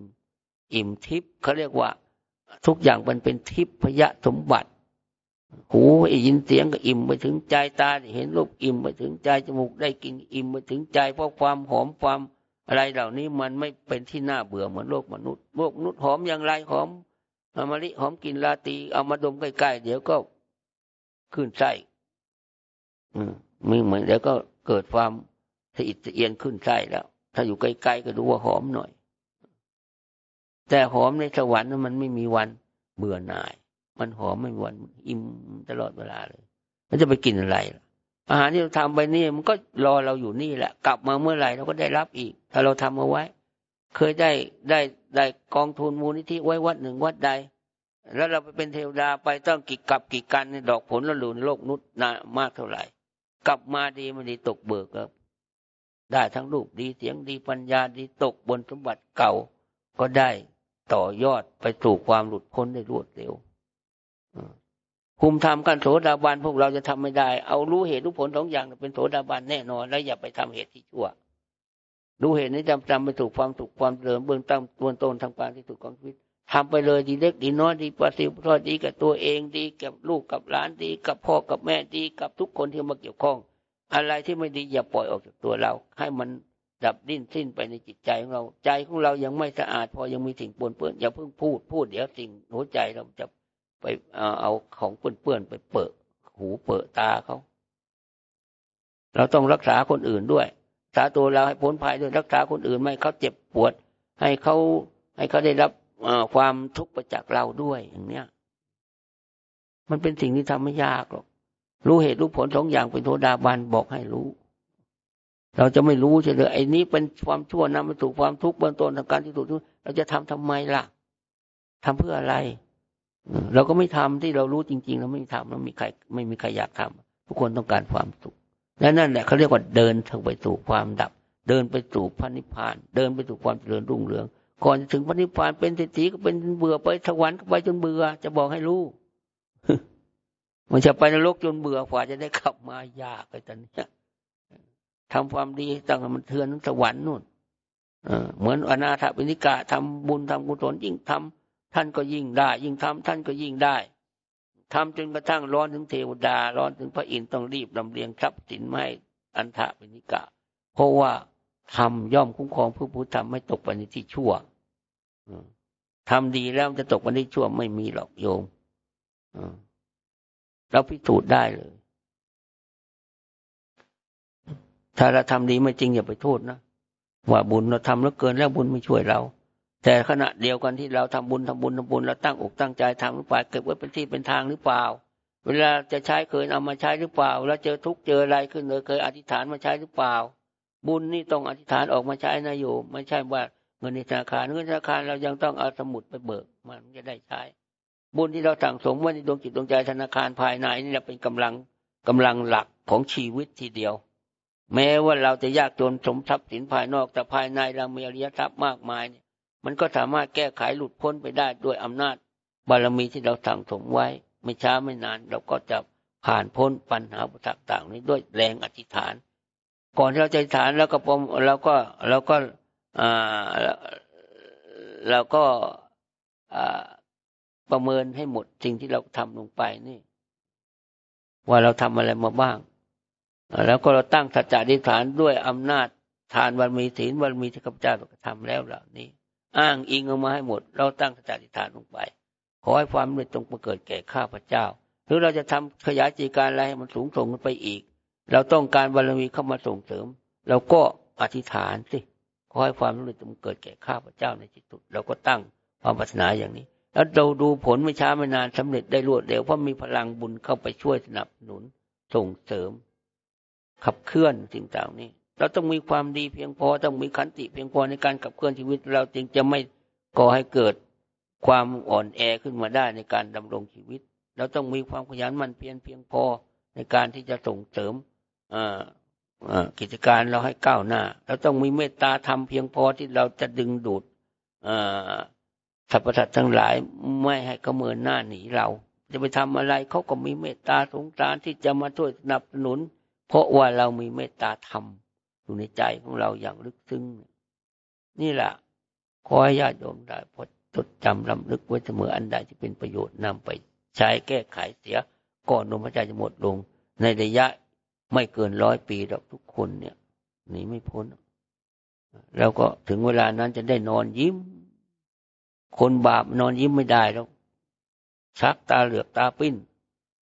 อิ่มทิพย์เขาเรียกว่า ทุกอย่างมันเป็นทิพยสมบัติ หูยินเสียงก็อิ่มไปถึงใจตาเห็นรูปอิ่มไปถึงใจจมูกได้กินอิ่มไปถึงใจเพราะความหอมความอะไรเหล่านี้มันไม่เป็นที่น่าเบื่อเหมือนโลกมนุษย์โลกมนุษย์หอมอย่างไรหอมอมริหอมกินลาตีเอามาดมใกล้ๆเดี๋ยวก็ ขึ้นไส้มีเหมือนเดี๋ยวก็เกิดความสะอิดสะเอียนขึ้นไส้แล้ว ถ้าอยู่ใกล้ๆก็ดูว่าหอมหน่อย แต่หอมในสวรรค์มันไม่มีวันเบื่อหน่าย มันหอมไม่หวานอิ่มตลอดเวลาเลย มันจะไปกินอะไรอาหารที่เราทำไปนี่มันก็รอเราอยู่นี่แหละ กลับมาเมื่อไหร่เราก็ได้รับอีก ถ้าเราทำเอาไว้ เคยได้ได้ได้กองทุนมูลนิธิไว้วัดหนึ่งวัดใด แล้วเราไปเป็นเทวดาไปต้องกิกับกิกันในดอกผลละลุนโลกนุษย์นามากเท่าไหร่ กลับมาดีมันดีตกเบิกครับ ได้ทั้งรูปดีเสียงดีปัญญาดีตกบนสมบัติเก่าก็ได้ต่อยอดไปสู่ความหลุดพ้นได้รวดเร็วภูมิธรรมกันโสดาบันพวกเราจะทำไม่ได้ เอารู้เหตุรู้ผลสองอย่างเป็นโสดาบันแน่นอน แล้วอย่าไปทำเหตุที่ชั่ว รู้เหตุนี้จำจำไปถูกความถูกความเสริมเบื้องต้นตัวตนทางการที่ถูกของชีวิต ทำไปเลยดีเล็กดีน้อยดีประสิทธิ์ทอดดีกับตัวเองดีกับลูกกับหลานดี กับพ่อกับแม่ดีกับทุกคนที่มาเกี่ยวข้อง อะไรที่ไม่ดีอย่าปล่อยออกจากตัวเรา ให้มันดับดิ้นสิ้นไปในจิตใจของเรา ใจของเรายังไม่สะอาด พอยังมีสิ่งปนเปื้อนอย่าเพิ่งพูดพูดเดี๋ยวสิ่งหัวใจเราจะไปเอาของปนเปื้อนไปเปิดหูเปิดตาเขาเราต้องรักษาคนอื่นด้วยรักษาตัวเราให้พ้นภัยด้วยรักษาคนอื่นไม่เขาเจ็บปวด ให้เขาให้เขาได้รับ ความทุกข์ปจากเราด้วยอย่างเนี้ย มันเป็นสิ่งที่ทำไม่ยากหรอก รู้เหตุรู้ผลสองอย่างเป็นโทดาบันบอกให้รู้ เราจะไม่รู้เฉยๆไอ้นี้เป็นความชั่วนำมาถูกความทุกข์เบื้องต้นทางการที่ถูกทุกเราจะทำทำไมล่ะทำเพื่ออะไร เราก็ไม่ทำที่เรารู้จริง ๆ เราไม่ทำเราไม่มีใคร ไม่มีใครอยากทำทุกคนต้องการความสุขและนั่นแหละเขาเรียกว่าเดินทางไปสู่ความดับ เดินไปสู่พระนิพพาน เดินไปสู่ความเจริญรุ่งเรือง ก่อนถึงพระนิพพานเป็นเศรษฐีก็เป็นเบื่อไปสวรรค์ก็ไปจนเบื่อ จะบอกให้รู้มันจะไปนรกจนเบื่อกว่าจะได้ขับมายากไปตอนนี้ทำความดีตั้งมันเทือนสวรรค์นู่นเหมือนอนาถปิณิกะทำบุญทำกุศลยิ่งทำท่านก็ยิ่งได้ ยิ่งทำท่านก็ยิ่งได้ทำจนกระทั่งร้อนถึงเทวดา ร้อนถึงพระอินทร์ต้องรีบลำเลียงทรัพย์สินไม่อันทะป็นนิกะ เพราะว่า ทำย่อมคุ้มครองผู้ผู้ทำไม่ตกไปในที่ชั่วทำดีแล้วจะตกไปในชั่วไม่มีหรอกโยมเราพิสูจน์ได้เลย ถ้าเราทำดีไม่จริงอย่าไปโทษนะว่าบุญเราทำแล้วเกินแล้วบุญไม่ช่วยเรา แต่ขณะเดียวกันที่เราทำบุญทำบุญทำบุญเราตั้งอกตั้งใจทำหรือเปล่าเก็บไว้เป็นที่เป็นทางหรือเปล่า เวลาจะใช้เคยเอามาใช้หรือเปล่า แล้วเจอทุกเจออะไรขึ้นเลยเคยอธิษฐานมาใช้หรือเปล่า บุญนี่ต้องอธิษฐานออกมาใช้นะโยมไม่ใช่ว่าเงินในธนาคารเงินธนาคารเรายังต้องเอาสมุดไปเบิกมันจะได้ใช้ บุญที่เราสั่งสมไว้ในดวงจิตดวงใจธนาคารภายในนี่แหละเป็นกำลังกำลังหลักของชีวิตทีเดียว แม้ว่าเราจะยากจนสมทรัพย์สินภายนอกแต่ภายในเรามีอริยทรัพย์มากมายเนี่ยมันก็สามารถแก้ไขหลุดพ้นไปได้ด้วยอำนาจ บารมีที่เราสั่งสมไว้ ไม่ช้าไม่นาน เราก็จะผ่านพ้นปัญหาอุปสรรคต่างนี้ด้วยแรงอธิษฐาน ก่อนที่เราจะอธิษฐานแล้วก็พมเราก็เราก็อ่าเราก็อ่าประเมินให้หมดสิ่งที่เราทำลงไปนี่ ว่าเราทำอะไรมาบ้าง แล้วก็เราตั้งสัจจะอธิษฐานด้วยอำนาจทานวันมีศีลวันมีที่ข้าพเจ้าทำแล้วเหล่านี้ อ้างอิงออกมาให้หมด เราตั้งสติฐานลงไป ขอให้ความเมตตงมาเกิดแก่ข้าพเจ้า หรือเราจะทำขยายจีการอะไรให้มันสูงส่งขึ้นไปอีก เราต้องการบารมีเข้ามาส่งเสริม เราก็อธิษฐานสิขอให้ความรู้จงเกิดแก่ข้าพเจ้าในจิตตุเราก็ตั้งความปรารถนาอย่างนี้ แล้วเราดูผลไม่ช้าไม่นานสำเร็จได้รวดเร็วเพราะมีพลังบุญเข้าไปช่วยสนับสนุนส่งเสริม ขับเคลื่อนสิ่งต่างนี้ เราต้องมีความดีเพียงพอต้องมีขันติเพียงพอในการขับเคลื่อนชีวิต เราจึงจะไม่ก่อให้เกิดความอ่อนแอขึ้นมาได้ในการดำรงชีวิต เราต้องมีความขยันมันเพียรเพียงพอในการที่จะส่งเสริม กิจการเราให้ก้าวหน้าเราต้องมีเมตตาธรรมเพียงพอที่เราจะดึงดูดสรรพสัตว์ทั้งหลายไม่ให้กระเมินหน้าหนีเรา จะไปทำอะไรเขาก็มีเมตตาสงสารที่จะมาช่วยสนับสนุน เพราะว่าเรามีเมตตาธรรมอยู่ในใจของเราอย่างลึกซึ้งนี่แหละขอให้ญาติโยมได้พอจดจำลำลึกไว้เสมออันใดที่เป็นประโยชน์นำไปใช้แก้ไขเสียก่อนลมหายใจจะหมดลงในระยะ ไม่เกินร้อยปีดอกทุกคนเนี่ยหนีไม่พ้น แล้วก็ถึงเวลานั้นจะได้นอนยิ้ม คนบาปนอนยิ้มไม่ได้แล้ว ชักตาเหลือกตาปิ้น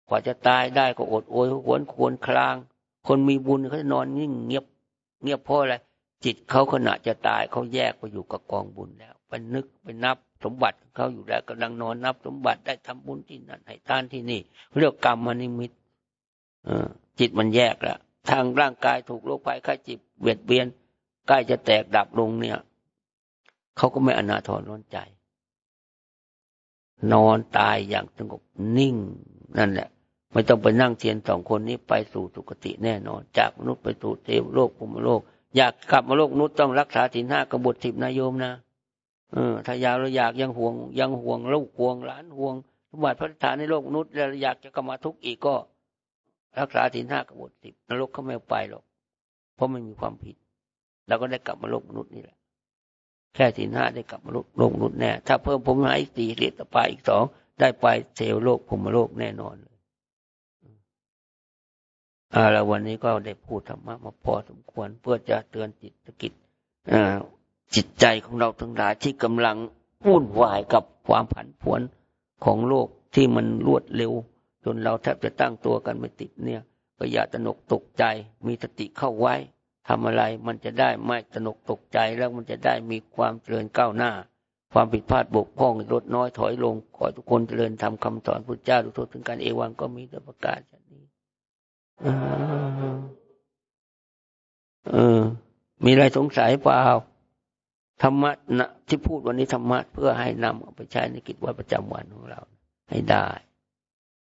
กว่าจะตายได้ก็อดโอยหวนควรคลาง คนมีบุญเขาจะนอนนิ่งเงียบ เงียบเพราะอะไรจิตเขาขณะจะตายเขาแยกไปอยู่กับกองบุญแล้วไปนึกไปนับสมบัติเขาอยู่แล้วกำลังนอนนับสมบัติได้ทำบุญที่นั่นให้ทานที่นี่เรียกกรรมมนิมิต จิตมันแยกแล้วทางร่างกายถูกโรคภัยไข้จิตเบียดเบียนใกล้จะแตกดับลงเนี่ยเขาก็ไม่อนาทรร้อนใจ นอนตายอย่างสงบนิ่ง นั่นแหละ ไม่ต้องไปนั่งเทียนสองคนนี้ไปสู่สุคติแน่นอน จากมนุษย์ไปสู่เทวโลกภูมิโลก อยากกลับมาโลกนุษย์ต้องรักษาศีลห้ากบฏทิพนายโยมนะเออถ้ายาวเราอยากยังห่วง ยังห่วงลูกห่วงหลานห่วงสมบัติพระฐานในโลกนุษย์แล้วอยากจะกลับมาทุกข์อีกก็ รักษาศีลห้ากบฏทิพนรกเขาไม่ไปหรอก เพราะไม่มีความผิดเราก็ได้กลับมาโลกมนุษย์นี่แหละ แค่ศีลห้าได้กลับมาโลกโลกมนุษย์แน่ ถ้าเพิ่มผมหาอีกสี่เรียกต่อไปอีกสองได้ไปเทวโลกภูมิโลกแน่นอนเลยอาแล้ววันนี้ก็ได้พูดธรรมะมาพอสมควรเพื่อจะเตือนจิตกิจจิตใจของเราทั้งหลายที่กำลังวุ่นวายกับความผันผวนของโลกที่มันรวดเร็ว จนเราแทบจะตั้งตัวกันไม่ติดเนี่ยก็อย่าตนกตกใจ มีสติเข้าไว้ทำอะไรมันจะได้ไม่ตนกตกใจแล้วมันจะได้มีความเจริญก้าวหน้า ความผิดพลาดบกพร่องลดน้อยถอยลงขอทุกคนเจริญทำคำสอนพุทธเจ้าทุกทถึงการเอวังก็มีแต่ประกาศชนี้เออ มีอะไรสงสัยเปล่าธรรมะนะที่พูดวันนี้ธรรมะเพื่อให้นำเอาไปใช้ในกิจวัตรประจำวันของเรา ให้ได้